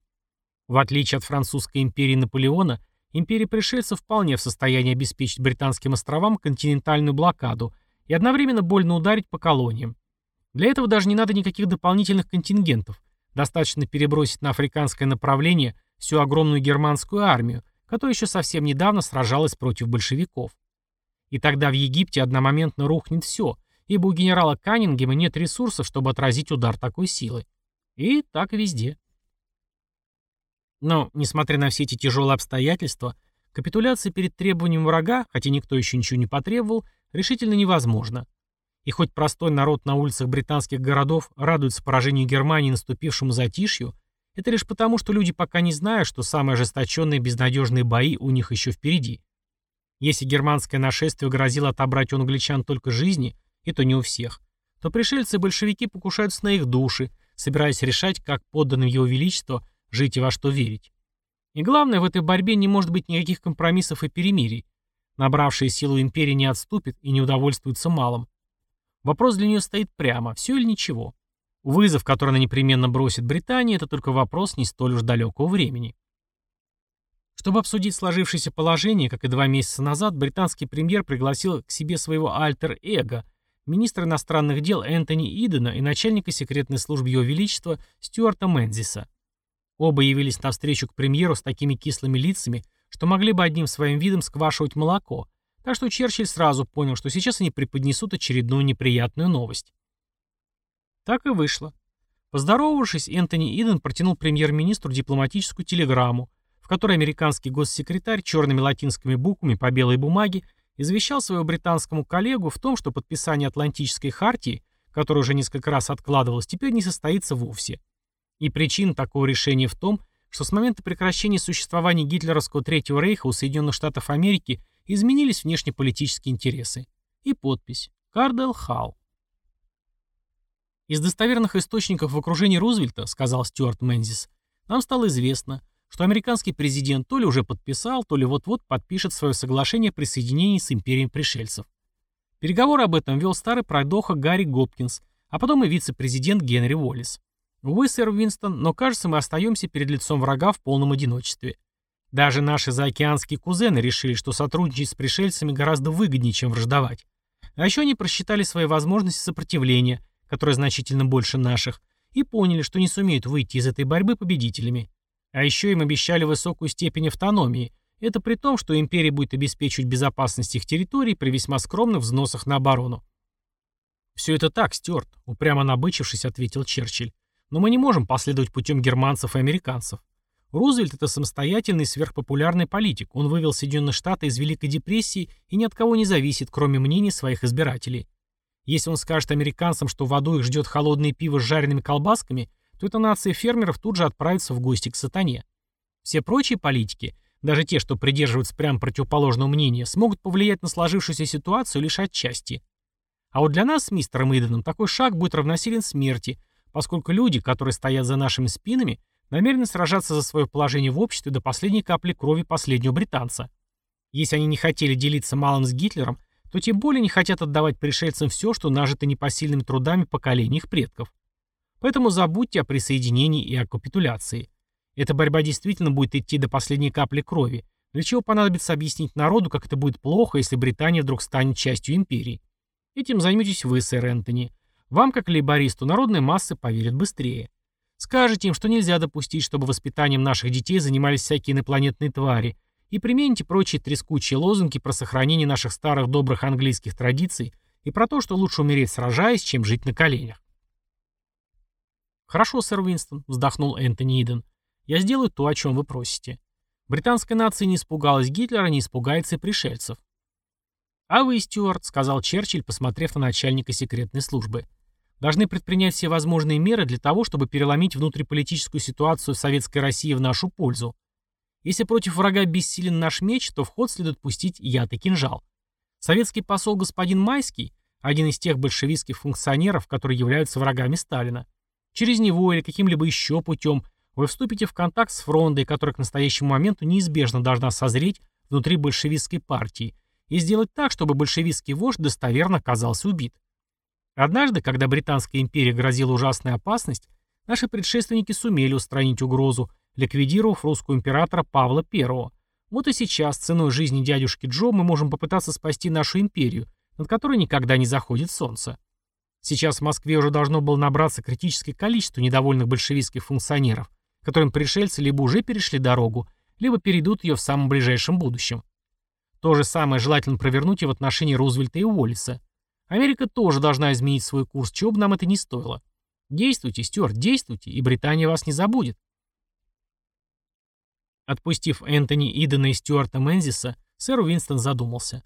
В отличие от французской империи Наполеона, империя пришельцев вполне в состоянии обеспечить британским островам континентальную блокаду и одновременно больно ударить по колониям. Для этого даже не надо никаких дополнительных контингентов. Достаточно перебросить на африканское направление всю огромную германскую армию, которая еще совсем недавно сражалась против большевиков. И тогда в Египте одномоментно рухнет все, ибо у генерала Каннингема нет ресурсов, чтобы отразить удар такой силы. И так везде. Но, несмотря на все эти тяжелые обстоятельства, капитуляция перед требованием врага, хотя никто еще ничего не потребовал, решительно невозможна. И хоть простой народ на улицах британских городов радуется поражению Германии наступившему затишью, это лишь потому, что люди пока не знают, что самые ожесточенные безнадежные бои у них еще впереди. Если германское нашествие грозило отобрать у англичан только жизни, и то не у всех, то пришельцы и большевики покушаются на их души, собираясь решать, как подданным его величества жить и во что верить. И главное, в этой борьбе не может быть никаких компромиссов и перемирий. Набравшая силу империи не отступит и не удовольствуется малым. Вопрос для нее стоит прямо, все или ничего. Вызов, который она непременно бросит Британии, это только вопрос не столь уж далекого времени. Чтобы обсудить сложившееся положение, как и два месяца назад, британский премьер пригласил к себе своего альтер-эго, министра иностранных дел Энтони Идена и начальника секретной службы Его Величества Стюарта Мензиса. Оба явились навстречу к премьеру с такими кислыми лицами, что могли бы одним своим видом сквашивать молоко, так что Черчилль сразу понял, что сейчас они преподнесут очередную неприятную новость. Так и вышло. Поздоровавшись, Энтони Иден протянул премьер-министру дипломатическую телеграмму, в которой американский госсекретарь черными латинскими буквами по белой бумаге извещал своего британскому коллегу в том, что подписание Атлантической хартии, которое уже несколько раз откладывалось, теперь не состоится вовсе. И причина такого решения в том, что с момента прекращения существования гитлеровского Третьего Рейха у Соединенных Штатов Америки изменились внешнеполитические интересы. И подпись «Кардел Халл». Из достоверных источников в окружении Рузвельта, сказал Стюарт Мензис, нам стало известно, что американский президент то ли уже подписал, то ли вот-вот подпишет свое соглашение о присоединении с империей пришельцев. Переговоры об этом вел старый пройдоха Гарри Гопкинс, а потом и вице-президент Генри Уоллес. Увы, сэр Уинстон, но кажется, мы остаемся перед лицом врага в полном одиночестве. Даже наши заокеанские кузены решили, что сотрудничать с пришельцами гораздо выгоднее, чем враждовать. А еще они просчитали свои возможности сопротивления, которые значительно больше наших, и поняли, что не сумеют выйти из этой борьбы победителями. А еще им обещали высокую степень автономии. Это при том, что империя будет обеспечивать безопасность их территорий при весьма скромных взносах на оборону. «Все это так, Стюарт», — упрямо набычившись, ответил Черчилль. «Но мы не можем последовать путем германцев и американцев. Рузвельт – это самостоятельный сверхпопулярный политик. Он вывел Соединенные Штаты из Великой депрессии и ни от кого не зависит, кроме мнений своих избирателей. Если он скажет американцам, что в аду их ждет холодное пиво с жареными колбасками, то эта нация фермеров тут же отправится в гости к сатане. Все прочие политики, даже те, что придерживаются прямо противоположного мнения, смогут повлиять на сложившуюся ситуацию лишь отчасти. А вот для нас с мистером Иденом такой шаг будет равносилен смерти, поскольку люди, которые стоят за нашими спинами – намерены сражаться за свое положение в обществе до последней капли крови последнего британца. Если они не хотели делиться малым с Гитлером, то тем более не хотят отдавать пришельцам все, что нажито непосильными трудами поколений их предков. Поэтому забудьте о присоединении и о капитуляции. Эта борьба действительно будет идти до последней капли крови, для чего понадобится объяснить народу, как это будет плохо, если Британия вдруг станет частью империи. Этим займетесь вы, сэр Энтони. Вам, как лейбористу, народные массы поверят быстрее. Скажите им, что нельзя допустить, чтобы воспитанием наших детей занимались всякие инопланетные твари, и примените прочие трескучие лозунги про сохранение наших старых добрых английских традиций и про то, что лучше умереть сражаясь, чем жить на коленях. «Хорошо, сэр Уинстон», — вздохнул Энтони Иден. «Я сделаю то, о чем вы просите. Британская нация не испугалась Гитлера, не испугается и пришельцев». «А вы, Стюарт», — сказал Черчилль, посмотрев на начальника секретной службы, — должны предпринять все возможные меры для того, чтобы переломить внутриполитическую ситуацию в Советской России в нашу пользу. Если против врага бессилен наш меч, то в ход следует пустить яд и кинжал. Советский посол господин Майский – один из тех большевистских функционеров, которые являются врагами Сталина. Через него или каким-либо еще путем вы вступите в контакт с фрондой, которая к настоящему моменту неизбежно должна созреть внутри большевистской партии, и сделать так, чтобы большевистский вождь достоверно оказался убит. Однажды, когда Британская империя грозила ужасная опасность, наши предшественники сумели устранить угрозу, ликвидировав русского императора Павла I. Вот и сейчас, ценой жизни дядюшки Джо, мы можем попытаться спасти нашу империю, над которой никогда не заходит солнце. Сейчас в Москве уже должно было набраться критическое количество недовольных большевистских функционеров, которым пришельцы либо уже перешли дорогу, либо перейдут ее в самом ближайшем будущем. То же самое желательно провернуть и в отношении Рузвельта и Уоллиса. Америка тоже должна изменить свой курс, чего бы нам это ни стоило. Действуйте, Стюарт, действуйте, и Британия вас не забудет. Отпустив Энтони Идена и Стюарта Мензиса, сэр Уинстон задумался.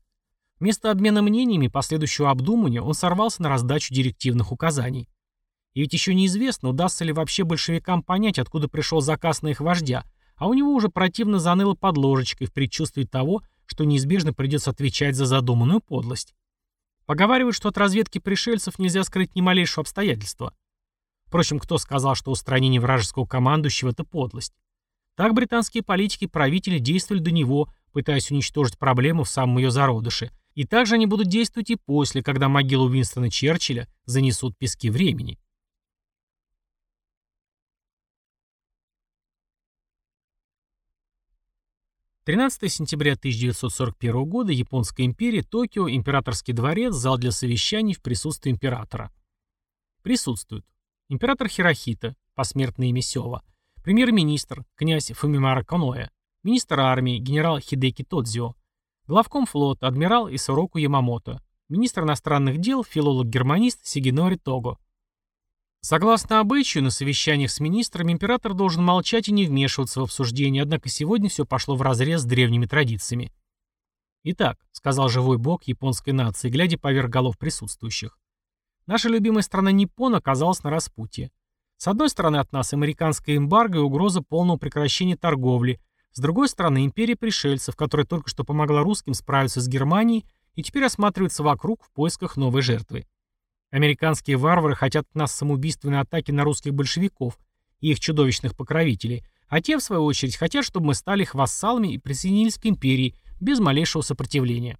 Вместо обмена мнениями и последующего обдумывания он сорвался на раздачу директивных указаний. И ведь еще неизвестно, удастся ли вообще большевикам понять, откуда пришел заказ на их вождя, а у него уже противно заныло под ложечкой в предчувствии того, что неизбежно придется отвечать за задуманную подлость. Поговаривают, что от разведки пришельцев нельзя скрыть ни малейшего обстоятельства. Впрочем, кто сказал, что устранение вражеского командующего – это подлость? Так британские политики и правители действовали до него, пытаясь уничтожить проблему в самом ее зародыше. И также они будут действовать и после, когда могилу Уинстона Черчилля занесут пески времени. 13 сентября 1941 года, Японская империя, Токио, Императорский дворец, зал для совещаний в присутствии императора. Присутствуют. Император Хирохита, посмертное имя Сёва, премьер-министр, князь Фумимара Коноэ, министр армии, генерал Хидеки Тодзио, главком флота, адмирал Исороку Ямамото, министр иностранных дел, филолог-германист Сигинори Того. Согласно обычаю, на совещаниях с министрами император должен молчать и не вмешиваться в обсуждение, однако сегодня все пошло вразрез с древними традициями. «Итак», — сказал живой бог японской нации, глядя поверх голов присутствующих, «наша любимая страна Ниппон оказалась на распутье. С одной стороны от нас американская эмбарго и угроза полного прекращения торговли, с другой стороны империя пришельцев, которая только что помогла русским справиться с Германией и теперь осматривается вокруг в поисках новой жертвы. Американские варвары хотят от нас самоубийственной атаки на русских большевиков и их чудовищных покровителей, а те, в свою очередь, хотят, чтобы мы стали их вассалами и присоединились к империи без малейшего сопротивления.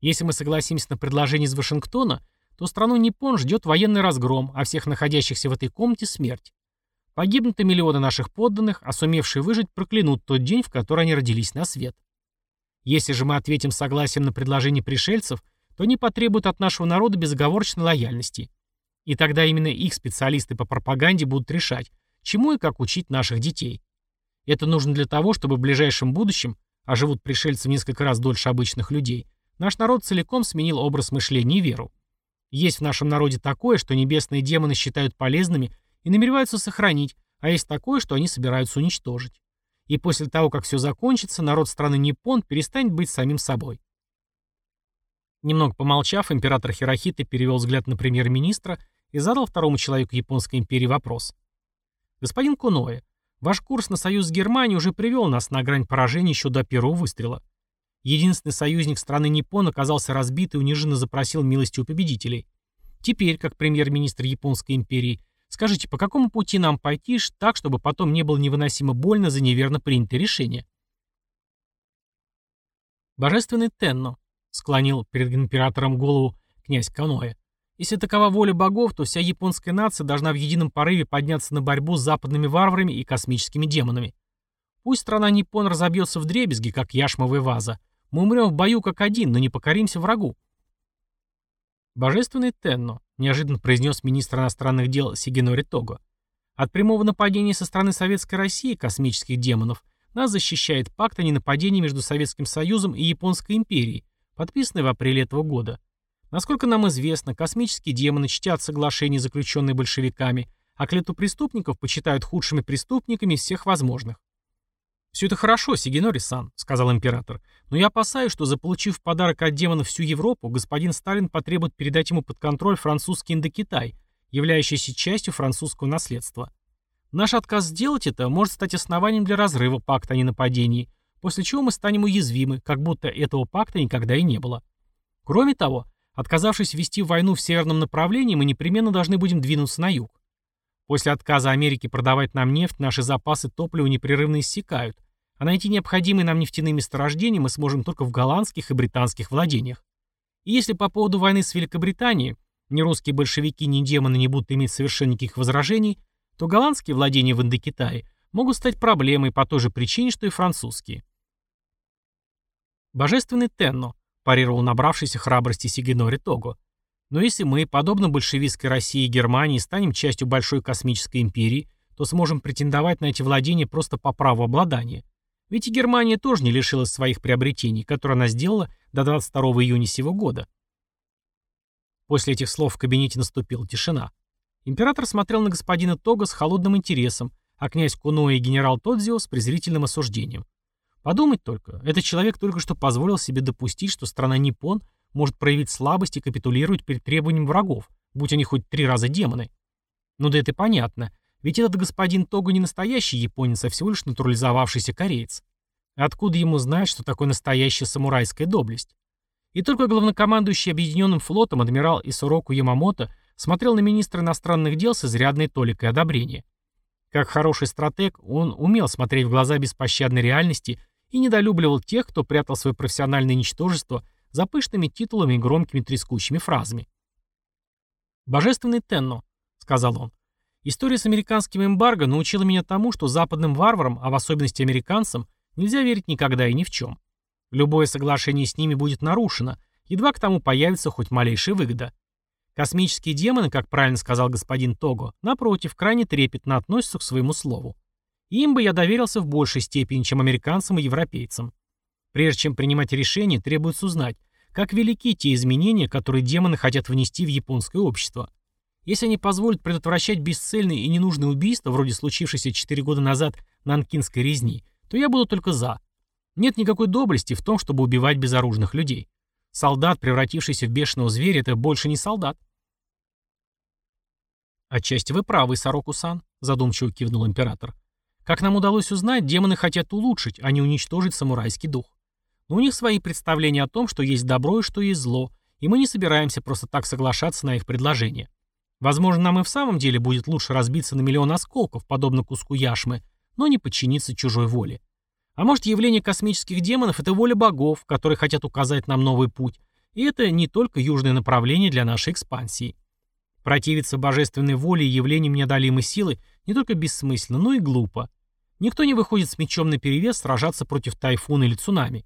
Если мы согласимся на предложение из Вашингтона, то страну Ниппон ждет военный разгром, а всех находящихся в этой комнате смерть. Погибнут и миллионы наших подданных, а сумевшие выжить проклянут тот день, в который они родились на свет. Если же мы ответим согласием на предложение пришельцев, то они потребуют от нашего народа безоговорочной лояльности. И тогда именно их специалисты по пропаганде будут решать, чему и как учить наших детей. Это нужно для того, чтобы в ближайшем будущем, а живут пришельцы несколько раз дольше обычных людей, наш народ целиком сменил образ мышления и веру. Есть в нашем народе такое, что небесные демоны считают полезными и намереваются сохранить, а есть такое, что они собираются уничтожить. И после того, как все закончится, народ страны Ниппон перестанет быть самим собой. Немного помолчав, император Хирохиты перевел взгляд на премьер-министра и задал второму человеку Японской империи вопрос. «Господин Куноэ, ваш курс на союз с Германией уже привел нас на грань поражения еще до первого выстрела. Единственный союзник страны Ниппон оказался разбит и униженно запросил милости у победителей. Теперь, как премьер-министр Японской империи, скажите, по какому пути нам пойти так, чтобы потом не было невыносимо больно за неверно принятое решение? Божественный Тенно склонил перед императором голову князь Каноэ. Если такова воля богов, то вся японская нация должна в едином порыве подняться на борьбу с западными варварами и космическими демонами. Пусть страна Ниппон разобьется в дребезги, как яшмовая ваза, мы умрем в бою как один, но не покоримся врагу. Божественный Тенно, неожиданно произнес министр иностранных дел Сигенори Того. От прямого нападения со стороны Советской России космических демонов нас защищает пакт о ненападении между Советским Союзом и Японской империей, подписанный в апреле этого года. Насколько нам известно, космические демоны чтят соглашения, заключенные большевиками, а клету преступников почитают худшими преступниками из всех возможных. «Все это хорошо, Сигенори-сан», — сказал император, «но я опасаюсь, что, заполучив в подарок от демонов всю Европу, господин Сталин потребует передать ему под контроль французский Индокитай, являющийся частью французского наследства. Наш отказ сделать это может стать основанием для разрыва пакта о ненападении, после чего мы станем уязвимы, как будто этого пакта никогда и не было. Кроме того, отказавшись вести войну в северном направлении, мы непременно должны будем двинуться на юг. После отказа Америки продавать нам нефть, наши запасы топлива непрерывно иссякают, а найти необходимые нам нефтяные месторождения мы сможем только в голландских и британских владениях. И если по поводу войны с Великобританией ни русские большевики, ни демоны не будут иметь совершенно никаких возражений, то голландские владения в Индокитае могут стать проблемой по той же причине, что и французские. Божественный Тенно, парировал набравшийся храбрости Сигенори Того. Но если мы, подобно большевистской России и Германии, станем частью большой космической империи, то сможем претендовать на эти владения просто по праву обладания. Ведь и Германия тоже не лишилась своих приобретений, которые она сделала до 22 июня сего года. После этих слов в кабинете наступила тишина. Император смотрел на господина Тога с холодным интересом, а князь Куно и генерал Тодзио с презрительным осуждением. Подумать только, этот человек только что позволил себе допустить, что страна Ниппон может проявить слабость и капитулировать перед требованием врагов, будь они хоть три раза демоны. Ну да это понятно, ведь этот господин Того не настоящий японец, а всего лишь натурализовавшийся кореец. Откуда ему знать, что такое настоящая самурайская доблесть? И только главнокомандующий Объединенным флотом адмирал Исуроку Ямамото смотрел на министра иностранных дел с изрядной толикой одобрения. Как хороший стратег, он умел смотреть в глаза беспощадной реальности и недолюбливал тех, кто прятал свое профессиональное ничтожество за пышными титулами и громкими трескучими фразами. «Божественный Тенно», — сказал он, — «история с американским эмбарго научила меня тому, что западным варварам, а в особенности американцам, нельзя верить никогда и ни в чем. Любое соглашение с ними будет нарушено, едва к тому появится хоть малейшая выгода. Космические демоны, как правильно сказал господин Того, напротив, крайне трепетно относятся к своему слову. Им бы я доверился в большей степени, чем американцам и европейцам. Прежде чем принимать решение, требуется узнать, как велики те изменения, которые демоны хотят внести в японское общество. Если они позволят предотвращать бесцельные и ненужные убийства, вроде случившейся 4 года назад нанкинской резни, то я буду только за. Нет никакой доблести в том, чтобы убивать безоружных людей. Солдат, превратившийся в бешеного зверя, это больше не солдат. «Отчасти вы правы, Сороку-сан», — задумчиво кивнул император. «Как нам удалось узнать, демоны хотят улучшить, а не уничтожить самурайский дух. Но у них свои представления о том, что есть добро и что есть зло, и мы не собираемся просто так соглашаться на их предложение. Возможно, нам и в самом деле будет лучше разбиться на миллион осколков, подобно куску яшмы, но не подчиниться чужой воле. А может, явление космических демонов – это воля богов, которые хотят указать нам новый путь, и это не только южное направление для нашей экспансии. Противиться божественной воле и явлениям неодолимой силы не только бессмысленно, но и глупо. Никто не выходит с мечом наперевес сражаться против тайфуна или цунами.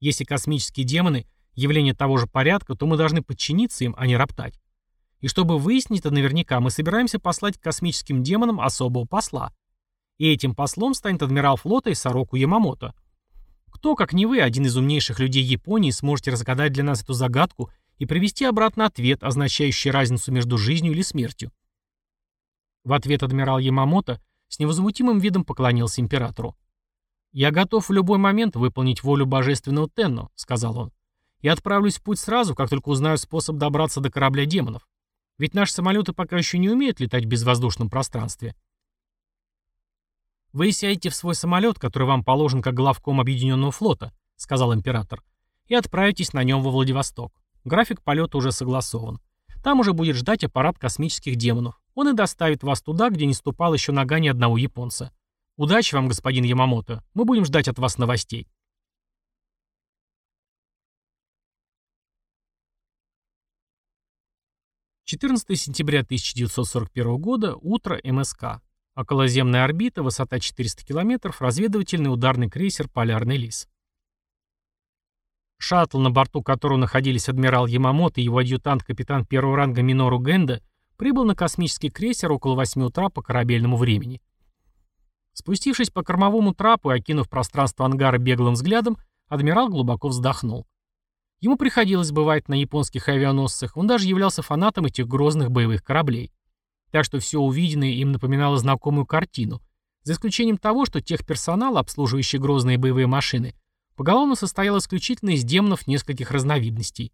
Если космические демоны – явление того же порядка, то мы должны подчиниться им, а не роптать. И чтобы выяснить это наверняка, мы собираемся послать к космическим демонам особого посла. И этим послом станет адмирал флота Исароку Ямамото. Кто, как не вы, один из умнейших людей Японии, сможете разгадать для нас эту загадку и привести обратно ответ, означающий разницу между жизнью или смертью? В ответ адмирал Ямамото с невозмутимым видом поклонился императору. «Я готов в любой момент выполнить волю божественного Тенно», — сказал он. «Я отправлюсь в путь сразу, как только узнаю способ добраться до корабля демонов. Ведь наши самолеты пока еще не умеют летать в безвоздушном пространстве». «Вы сядете в свой самолет, который вам положен как главком Объединенного флота», — сказал император, «и отправитесь на нем во Владивосток. График полета уже согласован. Там уже будет ждать аппарат космических демонов. Он и доставит вас туда, где не ступал еще нога ни одного японца. Удачи вам, господин Ямамото. Мы будем ждать от вас новостей. «14 сентября 1941 года, утро МСК. Околоземная орбита, высота 400 км, разведывательный ударный крейсер «Полярный лис». Шаттл, на борту которого находились адмирал Ямамото и его адъютант капитан первого ранга Минору Генда, прибыл на космический крейсер около 8 утра по корабельному времени. Спустившись по кормовому трапу и окинув пространство ангара беглым взглядом, адмирал глубоко вздохнул. Ему приходилось бывать на японских авианосцах, он даже являлся фанатом этих грозных боевых кораблей. Так что все увиденное им напоминало знакомую картину, за исключением того, что техперсонал, обслуживающий грозные боевые машины, поголовно состоял исключительно из демонов нескольких разновидностей.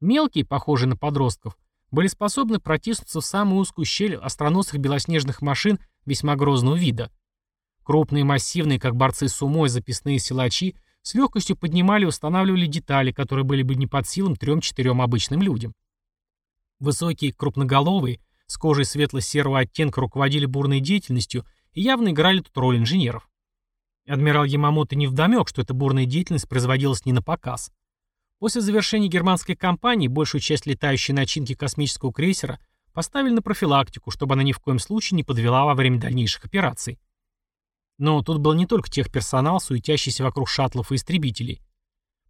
Мелкие, похожие на подростков, были способны протиснуться в самую узкую щель остроносых белоснежных машин весьма грозного вида. Крупные, массивные, как борцы с умой, записные силачи с легкостью поднимали и устанавливали детали, которые были бы не под силам трем-четырем обычным людям. Высокие, крупноголовые, с кожей светло-серого оттенка руководили бурной деятельностью и явно играли тут роль инженеров. Адмирал Ямамото невдомек, что эта бурная деятельность производилась не на показ. После завершения германской кампании большую часть летающей начинки космического крейсера поставили на профилактику, чтобы она ни в коем случае не подвела во время дальнейших операций. Но тут был не только техперсонал, суетящийся вокруг шаттлов и истребителей.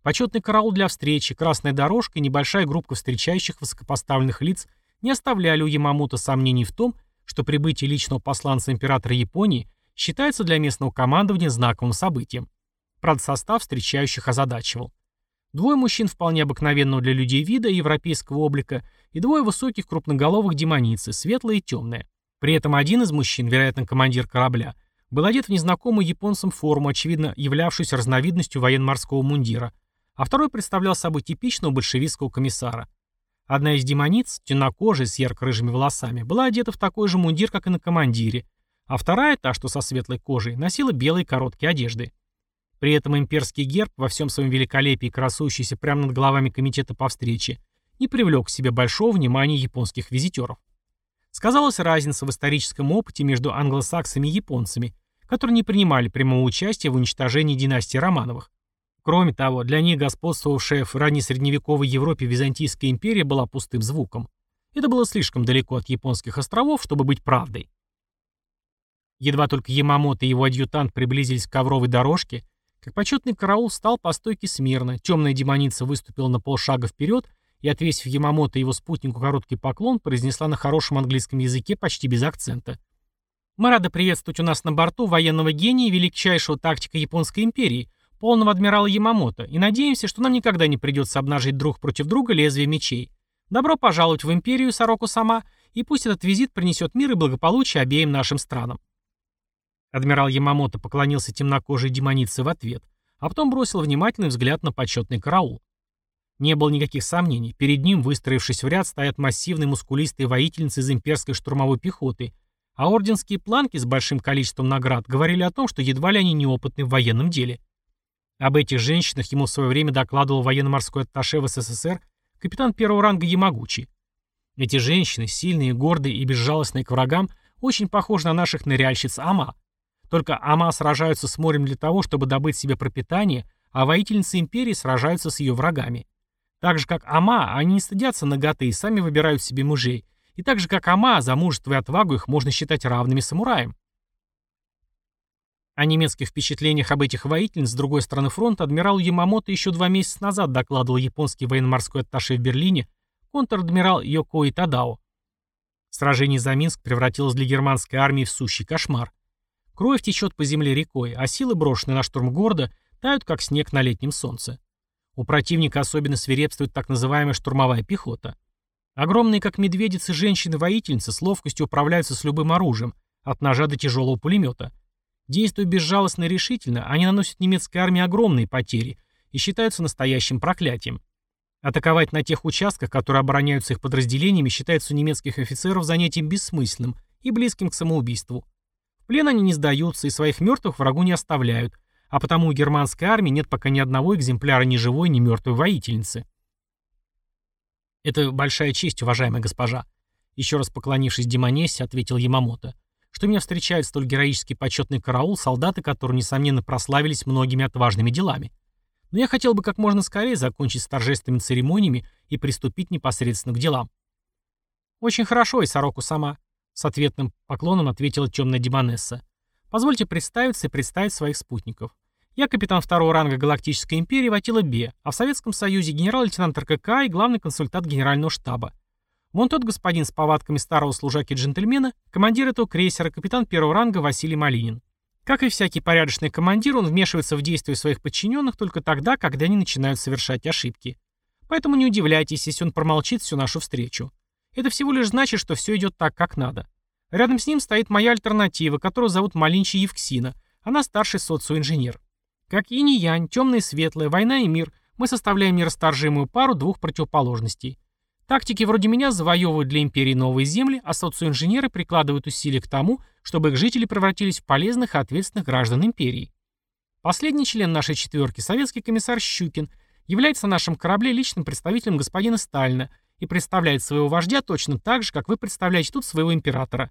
Почетный караул для встречи, красная дорожка и небольшая группа встречающих высокопоставленных лиц не оставляли у Ямамото сомнений в том, что прибытие личного посланца императора Японии считается для местного командования знаковым событием. Правда, состав встречающих озадачивал. Двое мужчин вполне обыкновенного для людей вида и европейского облика и двое высоких крупноголовых демоницы, светлые и темные. При этом один из мужчин, вероятно, командир корабля, был одет в незнакомую японцам форму, очевидно являвшуюся разновидностью военно-морского мундира, а второй представлял собой типичного большевистского комиссара. Одна из демониц, темнокожая с ярко-рыжими волосами, была одета в такой же мундир, как и на командире, а вторая, та, что со светлой кожей, носила белые короткие одежды. При этом имперский герб, во всем своем великолепии красующийся прямо над головами комитета по встрече, не привлек к себе большого внимания японских визитеров. Сказалась разница в историческом опыте между англосаксами и японцами, которые не принимали прямого участия в уничтожении династии Романовых. Кроме того, для них господствовавшая в ранней средневековой Европе Византийская империя была пустым звуком. Это было слишком далеко от японских островов, чтобы быть правдой. Едва только Ямамото и его адъютант приблизились к ковровой дорожке, как почетный караул встал по стойке смирно, темная демоница выступила на полшага вперед и, отвесив Ямамото и его спутнику короткий поклон, произнесла на хорошем английском языке почти без акцента. Мы рады приветствовать у нас на борту военного гения и величайшего тактика Японской империи, полного адмирала Ямамото, и надеемся, что нам никогда не придется обнажить друг против друга лезвие мечей. Добро пожаловать в империю, Сороку сама, и пусть этот визит принесет мир и благополучие обеим нашим странам. Адмирал Ямамото поклонился темнокожей демонице в ответ, а потом бросил внимательный взгляд на почетный караул. Не было никаких сомнений, перед ним, выстроившись в ряд, стоят массивные мускулистые воительницы из имперской штурмовой пехоты, а орденские планки с большим количеством наград говорили о том, что едва ли они неопытны в военном деле. Об этих женщинах ему в свое время докладывал военно-морской атташе в СССР капитан первого ранга Ямагучи. Эти женщины, сильные, гордые и безжалостные к врагам, очень похожи на наших ныряльщиц Ама. Только Ама сражаются с морем для того, чтобы добыть себе пропитание, а воительницы империи сражаются с ее врагами. Так же, как Ама, они не стыдятся наготы и сами выбирают себе мужей, И так же, как Ама, за мужество и отвагу их можно считать равными самураям. О немецких впечатлениях об этих воительниц с другой стороны фронта адмирал Ямамото еще два месяца назад докладывал японский военно-морской атташе в Берлине контр-адмирал Йокои Тадао. Сражение за Минск превратилось для германской армии в сущий кошмар. Кровь течет по земле рекой, а силы, брошенные на штурм города, тают, как снег на летнем солнце. У противника особенно свирепствует так называемая штурмовая пехота. Огромные, как медведицы, женщины-воительницы с ловкостью управляются с любым оружием, от ножа до тяжелого пулемета. Действуя безжалостно и решительно, они наносят немецкой армии огромные потери и считаются настоящим проклятием. Атаковать на тех участках, которые обороняются их подразделениями, считается у немецких офицеров занятием бессмысленным и близким к самоубийству. В плен они не сдаются и своих мертвых врагу не оставляют, а потому у германской армии нет пока ни одного экземпляра ни живой, ни мертвой воительницы. «Это большая честь, уважаемая госпожа», — еще раз поклонившись Демонессе, ответил Ямамото что меня встречает столь героический почетный караул, солдаты, которые, несомненно, прославились многими отважными делами. Но я хотел бы как можно скорее закончить с торжественными церемониями и приступить непосредственно к делам. «Очень хорошо, и Сороку сама», — с ответным поклоном ответила темная Демонесса. «Позвольте представиться и представить своих спутников. Я капитан второго ранга Галактической империи Ватила Бе, а в Советском Союзе генерал-лейтенант РКК и главный консультант Генерального штаба. Вон тот господин с повадками старого служаки-джентльмена, командир этого крейсера, капитан первого ранга Василий Малинин. Как и всякий порядочный командир, он вмешивается в действия своих подчиненных только тогда, когда они начинают совершать ошибки. Поэтому не удивляйтесь, если он промолчит всю нашу встречу. Это всего лишь значит, что все идет так, как надо. Рядом с ним стоит моя альтернатива, которую зовут Малинчи Евксина. Она старший социоинженер. Как инь и янь, темное и светлое, война и мир, мы составляем нерасторжимую пару двух противоположностей. Тактики вроде меня завоевывают для империи новые земли, а социоинженеры прикладывают усилия к тому, чтобы их жители превратились в полезных и ответственных граждан империи. Последний член нашей четверки, советский комиссар Щукин, является на нашем корабле личным представителем господина Сталина и представляет своего вождя точно так же, как вы представляете тут своего императора.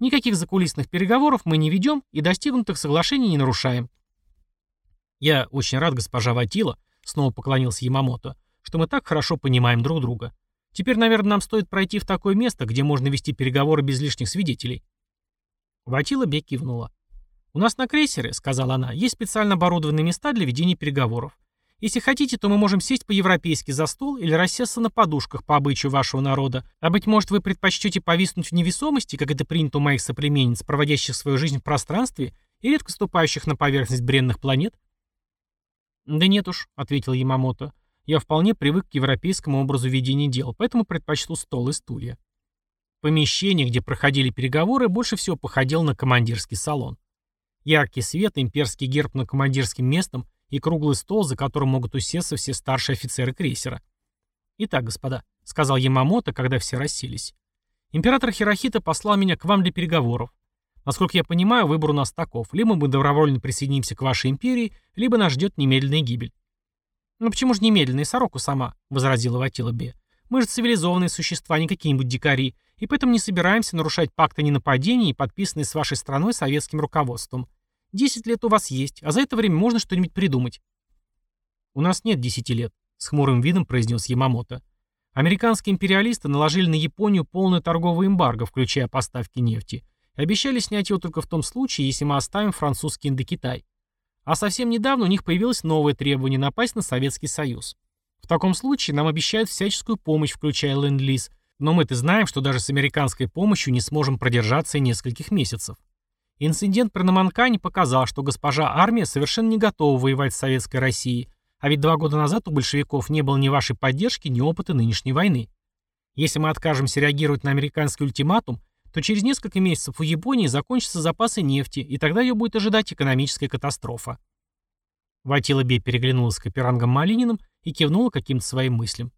Никаких закулисных переговоров мы не ведем и достигнутых соглашений не нарушаем. Я очень рад, госпожа Ватила, снова поклонился Ямамото, что мы так хорошо понимаем друг друга. Теперь, наверное, нам стоит пройти в такое место, где можно вести переговоры без лишних свидетелей». Ватила Бек кивнула. «У нас на крейсере, — сказала она, — есть специально оборудованные места для ведения переговоров. Если хотите, то мы можем сесть по-европейски за стол или рассесться на подушках по обычаю вашего народа. А быть может, вы предпочтете повиснуть в невесомости, как это принято у моих соплеменниц, проводящих свою жизнь в пространстве и редко ступающих на поверхность бренных планет?» «Да нет уж», — ответил Ямамото. Я вполне привык к европейскому образу ведения дел, поэтому предпочту стол и стулья. Помещение, где проходили переговоры, больше всего походило на командирский салон. Яркий свет, имперский герб над командирским местом и круглый стол, за которым могут усесться все старшие офицеры крейсера. «Итак, господа», — сказал Ямамото, когда все расселись, — «император Хирохита послал меня к вам для переговоров. Насколько я понимаю, выбор у нас таков. Либо мы добровольно присоединимся к вашей империи, либо нас ждет немедленная гибель. «Ну почему же немедленно и сороку сама?» — возразила Ватила Бе. «Мы же цивилизованные существа, не какие-нибудь дикари, и поэтому не собираемся нарушать пакты о ненападении, с вашей страной советским руководством. Десять лет у вас есть, а за это время можно что-нибудь придумать». «У нас нет десяти лет», — с хмурым видом произнес Ямамото. Американские империалисты наложили на Японию полную торговую эмбарго, включая поставки нефти, обещали снять его только в том случае, если мы оставим французский Индокитай. А совсем недавно у них появилось новое требование напасть на Советский Союз. В таком случае нам обещают всяческую помощь, включая ленд-лиз, но мы-то знаем, что даже с американской помощью не сможем продержаться и нескольких месяцев. Инцидент при Наманкане показал, что госпожа армия совершенно не готова воевать с Советской Россией, а ведь два года назад у большевиков не было ни вашей поддержки, ни опыта нынешней войны. Если мы откажемся реагировать на американский ультиматум, то через несколько месяцев у Японии закончатся запасы нефти, и тогда ее будет ожидать экономическая катастрофа. Ватила Бей переглянулась с Каперангом Малининым и кивнула каким-то своим мыслям.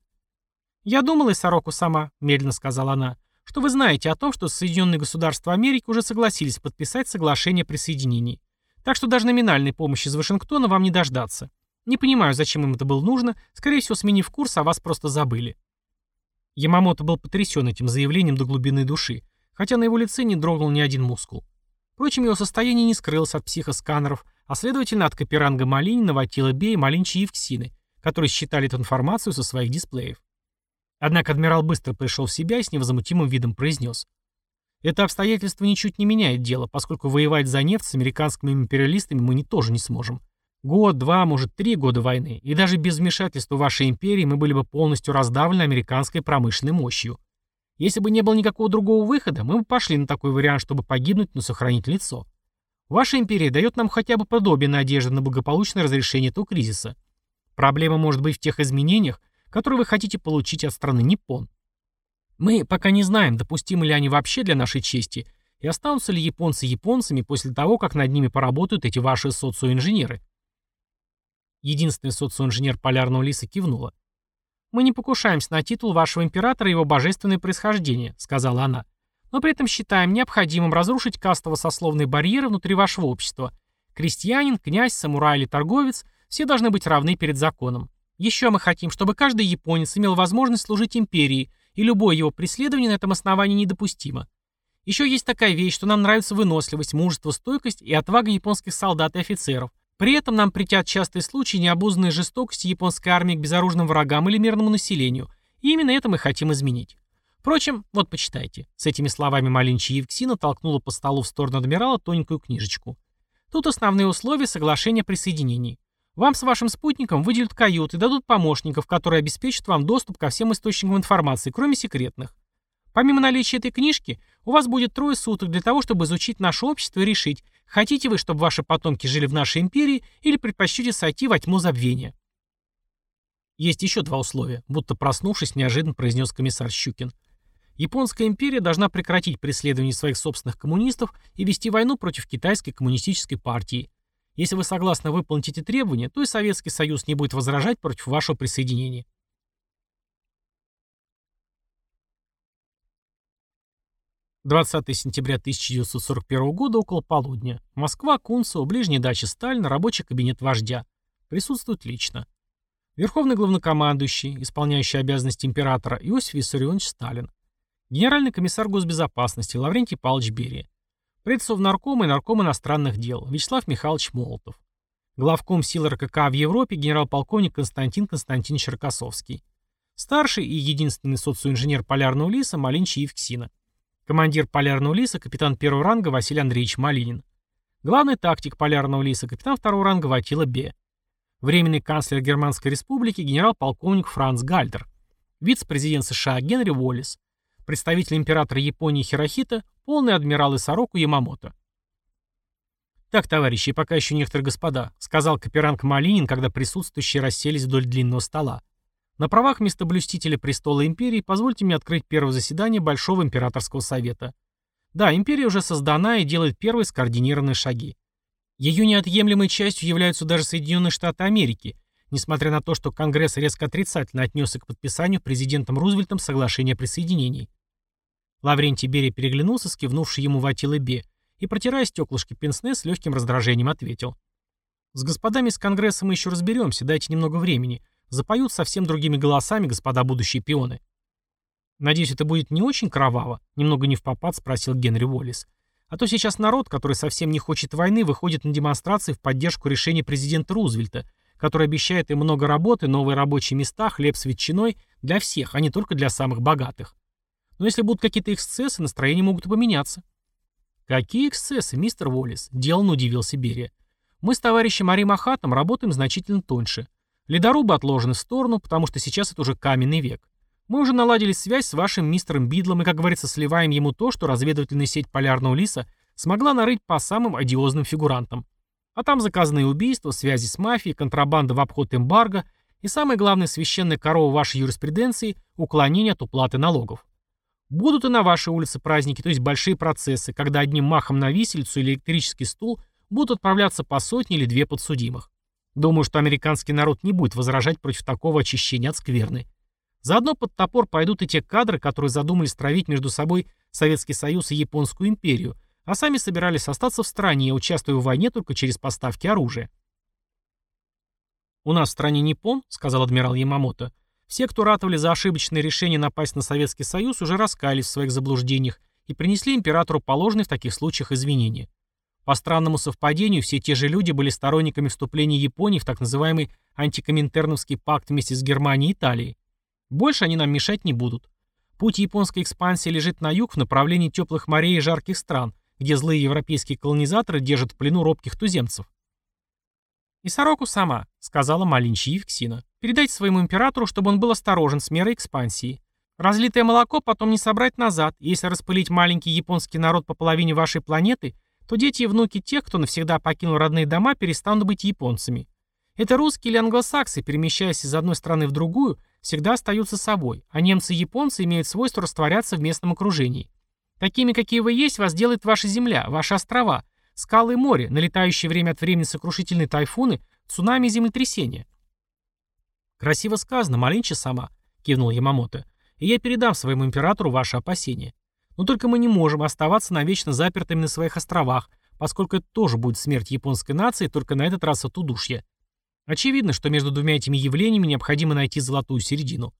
«Я думала, Сороку сама», — медленно сказала она, «что вы знаете о том, что Соединенные Государства Америки уже согласились подписать соглашение о присоединении. Так что даже номинальной помощи из Вашингтона вам не дождаться. Не понимаю, зачем им это было нужно, скорее всего, сменив курс, а вас просто забыли». Ямамото был потрясен этим заявлением до глубины души, хотя на его лице не дрогнул ни один мускул. Впрочем, его состояние не скрылось от психосканеров, а следовательно от Каперанга Малинина, Ватила Бе и Малинчи Евксины, которые считали эту информацию со своих дисплеев. Однако адмирал быстро пришел в себя и с невозмутимым видом произнес. Это обстоятельство ничуть не меняет дело, поскольку воевать за нефть с американскими империалистами мы не, тоже не сможем. Год, два, может, три года войны, и даже без вмешательства вашей империи мы были бы полностью раздавлены американской промышленной мощью. Если бы не было никакого другого выхода, мы бы пошли на такой вариант, чтобы погибнуть, но сохранить лицо. Ваша империя дает нам хотя бы подобие надежды на благополучное разрешение этого кризиса. Проблема может быть в тех изменениях, которые вы хотите получить от страны Ниппон. Мы пока не знаем, допустимы ли они вообще для нашей чести, и останутся ли японцы японцами после того, как над ними поработают эти ваши социоинженеры. Единственный социоинженер полярного лиса кивнула. «Мы не покушаемся на титул вашего императора и его божественное происхождение», — сказала она. «Но при этом считаем необходимым разрушить кастово-сословные барьеры внутри вашего общества. Крестьянин, князь, самурай или торговец — все должны быть равны перед законом. Еще мы хотим, чтобы каждый японец имел возможность служить империи, и любое его преследование на этом основании недопустимо. Еще есть такая вещь, что нам нравится выносливость, мужество, стойкость и отвага японских солдат и офицеров. При этом нам притят частые случаи необузданной жестокости японской армии к безоружным врагам или мирному населению. И именно это мы хотим изменить. Впрочем, вот почитайте. С этими словами Малинчи Евксина толкнула по столу в сторону адмирала тоненькую книжечку. Тут основные условия соглашения о присоединении. Вам с вашим спутником выделят каюты, дадут помощников, которые обеспечат вам доступ ко всем источникам информации, кроме секретных. Помимо наличия этой книжки, у вас будет трое суток для того, чтобы изучить наше общество и решить, хотите вы, чтобы ваши потомки жили в нашей империи или предпочтете сойти во тьму забвения. Есть еще два условия, будто проснувшись, неожиданно произнес комиссар Щукин. Японская империя должна прекратить преследование своих собственных коммунистов и вести войну против китайской коммунистической партии. Если вы согласны выполнить эти требования, то и Советский Союз не будет возражать против вашего присоединения. 20 сентября 1941 года, около полудня. Москва, Кунцево, ближняя дача Сталина, рабочий кабинет вождя. Присутствует лично. Верховный главнокомандующий, исполняющий обязанности императора Иосиф Виссарионович Сталин. Генеральный комиссар госбезопасности Лаврентий Павлович Берия. Предсовнарком и нарком иностранных дел Вячеслав Михайлович Молотов. Главком сил РКК в Европе генерал-полковник Константин Константинович Рокоссовский. Старший и единственный социоинженер полярного лиса Малинчи Евксина. Командир полярного лиса, капитан первого ранга Василий Андреевич Малинин. Главный тактик полярного лиса, капитан второго ранга Ватила Б. Временный канцлер Германской республики генерал-полковник Франц Гальдер. Вице-президент США Генри Уоллес. Представитель императора Японии Хирохита, полный адмирал и Исароку Ямамото. «Так, товарищи, пока еще некоторые господа», — сказал Каперанг Малинин, когда присутствующие расселись вдоль длинного стола. На правах местоблюстителя престола империи позвольте мне открыть первое заседание Большого императорского совета. Да, империя уже создана и делает первые скоординированные шаги. Ее неотъемлемой частью являются даже Соединенные Штаты Америки, несмотря на то, что Конгресс резко отрицательно отнесся к подписанию президентом Рузвельтом соглашения о присоединении. Лаврентий Берия переглянулся с кивнувшей ему Ватилой Бе и, протирая стеклышки пенсне, с легким раздражением ответил. «С господами из Конгресса мы еще разберемся, дайте немного времени запоют совсем другими голосами господа будущие пионы. «Надеюсь, это будет не очень кроваво?» — немного не в попад спросил Генри Уоллес. «А то сейчас народ, который совсем не хочет войны, выходит на демонстрации в поддержку решения президента Рузвельта, который обещает им много работы, новые рабочие места, хлеб с ветчиной для всех, а не только для самых богатых. Но если будут какие-то эксцессы, настроения могут поменяться». «Какие эксцессы, мистер Уоллес?» — деланно удивился Берия. «Мы с товарищем Ари Махатом работаем значительно тоньше. Ледорубы отложены в сторону, потому что сейчас это уже каменный век. Мы уже наладили связь с вашим мистером Бидлом и, как говорится, сливаем ему то, что разведывательная сеть Полярного Лиса смогла нарыть по самым одиозным фигурантам. А там заказанные убийства, связи с мафией, контрабанда в обход эмбарго и, самое главное, священная корова вашей юриспруденции – уклонение от уплаты налогов. Будут и на вашей улице праздники, то есть большие процессы, когда одним махом на виселицу или электрический стул будут отправляться по сотне или две подсудимых. Думаю, что американский народ не будет возражать против такого очищения от скверны. Заодно под топор пойдут и те кадры, которые задумали стравить между собой Советский Союз и Японскую империю, а сами собирались остаться в стране, участвуя в войне только через поставки оружия. «У нас в стране Япон», — сказал адмирал Ямамото, — «все, кто ратовали за ошибочное решение напасть на Советский Союз, уже раскаялись в своих заблуждениях и принесли императору положенные в таких случаях извинения. По странному совпадению, все те же люди были сторонниками вступления Японии в так называемый антикоминтерновский пакт вместе с Германией и Италией. Больше они нам мешать не будут. Путь японской экспансии лежит на юг в направлении теплых морей и жарких стран, где злые европейские колонизаторы держат в плену робких туземцев. «И сороку сама», — сказала Малинчи Евксина. «Передайте своему императору, чтобы он был осторожен с мерой экспансии. Разлитое молоко потом не собрать назад. Если распылить маленький японский народ по половине вашей планеты, то дети и внуки тех, кто навсегда покинул родные дома, перестанут быть японцами. Это русские или англосаксы, перемещаясь из одной страны в другую, всегда остаются собой, а немцы и японцы имеют свойство растворяться в местном окружении. Такими, какие вы есть, вас делает ваша земля, ваши острова, скалы и море, налетающие время от времени сокрушительные тайфуны, цунами и землетрясения. «Красиво сказано, Малинча сама», — кивнул Ямамото, — «и я передам своему императору ваши опасения. Но только мы не можем оставаться навечно запертыми на своих островах, поскольку это тоже будет смерть японской нации, только на этот раз от удушья. Очевидно, что между двумя этими явлениями необходимо найти золотую середину.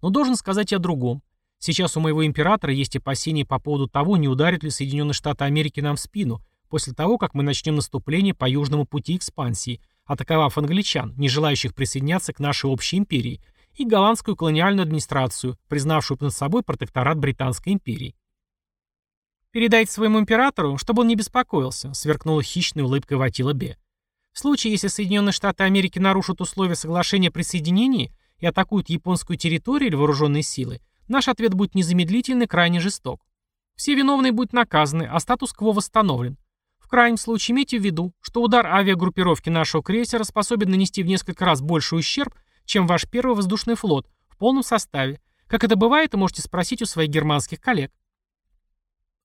Но должен сказать и о другом. Сейчас у моего императора есть опасения по поводу того, не ударят ли Соединенные Штаты Америки нам в спину, после того, как мы начнем наступление по южному пути экспансии, атаковав англичан, не желающих присоединяться к нашей общей империи, и голландскую колониальную администрацию, признавшую над собой протекторат Британской империи. «Передайте своему императору, чтобы он не беспокоился», — сверкнула хищной улыбкой Ватила Бе. В случае, если Соединенные Штаты Америки нарушат условия соглашения о присоединении и атакуют японскую территорию или вооруженные силы, наш ответ будет незамедлительный крайне жесток. Все виновные будут наказаны, а статус-кво восстановлен. В крайнем случае имейте в виду, что удар авиагруппировки нашего крейсера способен нанести в несколько раз больший ущерб, чем ваш первый воздушный флот в полном составе. Как это бывает, можете спросить у своих германских коллег.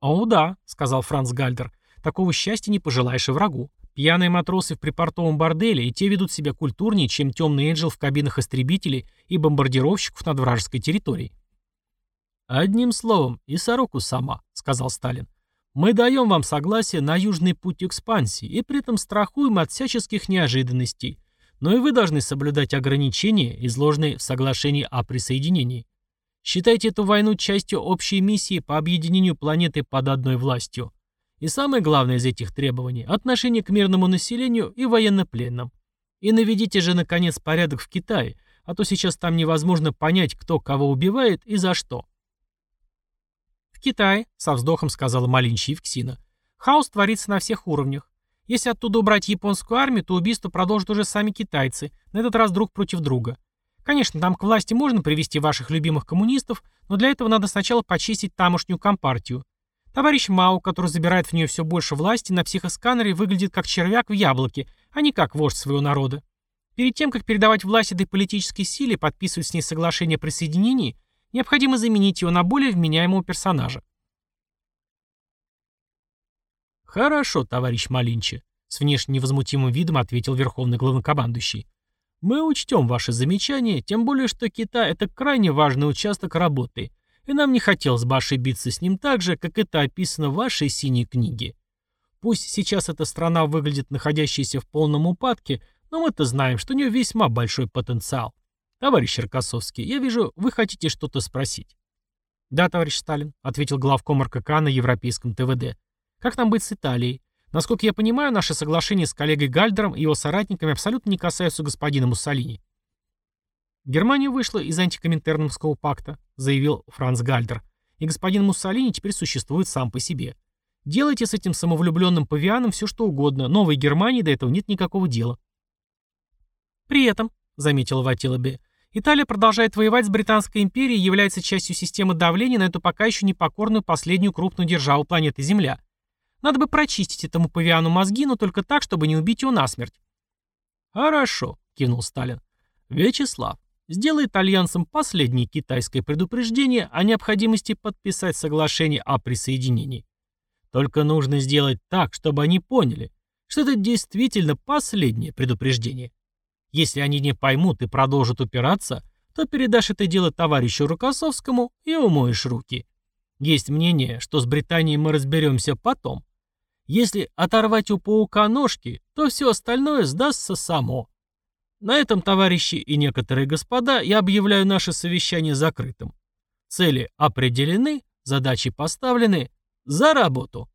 «О, да», — сказал Франц Гальдер, — «такого счастья не пожелаешь и врагу. Пьяные матросы в припортовом борделе, и те ведут себя культурнее, чем темный Энджел в кабинах истребителей и бомбардировщиков над вражеской территорией. «Одним словом, и сороку сама», — сказал Сталин. «Мы даем вам согласие на южный путь экспансии и при этом страхуем от всяческих неожиданностей. Но и вы должны соблюдать ограничения, изложенные в соглашении о присоединении. Считайте эту войну частью общей миссии по объединению планеты под одной властью. И самое главное из этих требований – отношение к мирному населению и военнопленным. И наведите же, наконец, порядок в Китае, а то сейчас там невозможно понять, кто кого убивает и за что. В Китае, со вздохом сказала Малинчи Евксина, хаос творится на всех уровнях. Если оттуда убрать японскую армию, то убийство продолжат уже сами китайцы, на этот раз друг против друга. Конечно, там к власти можно привести ваших любимых коммунистов, но для этого надо сначала почистить тамошнюю компартию. Товарищ Мау, который забирает в нее все больше власти, на психосканере выглядит как червяк в яблоке, а не как вождь своего народа. Перед тем, как передавать власть этой политической силе подписывать с ней соглашение о присоединении, необходимо заменить его на более вменяемого персонажа. «Хорошо, товарищ Малинчи», — с внешне невозмутимым видом ответил верховный главнокомандующий. «Мы учтем ваши замечания, тем более, что Китай — это крайне важный участок работы, и нам не хотелось бы ошибиться с ним так же, как это описано в вашей синей книге. Пусть сейчас эта страна выглядит находящейся в полном упадке, но мы-то знаем, что у нее весьма большой потенциал. Товарищ Черкасовский, я вижу, вы хотите что-то спросить. Да, товарищ Сталин, ответил главком РКК на Европейском ТВД. Как нам быть с Италией? Насколько я понимаю, наше соглашение с коллегой Гальдером и его соратниками абсолютно не касаются господина Муссолини. Германия вышла из антикоминтерновского пакта, заявил Франц Гальдер, и господин Муссолини теперь существует сам по себе. Делайте с этим самовлюбленным павианом все что угодно, новой Германии до этого нет никакого дела. При этом, заметила Ватила Италия продолжает воевать с Британской империей и является частью системы давления на эту пока еще непокорную последнюю крупную державу планеты Земля. Надо бы прочистить этому павиану мозги, но только так, чтобы не убить его насмерть. «Хорошо», — кивнул Сталин. «Вячеслав, сделай итальянцам последнее китайское предупреждение о необходимости подписать соглашение о присоединении. Только нужно сделать так, чтобы они поняли, что это действительно последнее предупреждение. Если они не поймут и продолжат упираться, то передашь это дело товарищу Рукосовскому и умоешь руки. Есть мнение, что с Британией мы разберемся потом. Если оторвать у паука ножки, то все остальное сдастся само. На этом, товарищи и некоторые господа, я объявляю наше совещание закрытым. Цели определены, задачи поставлены. За работу!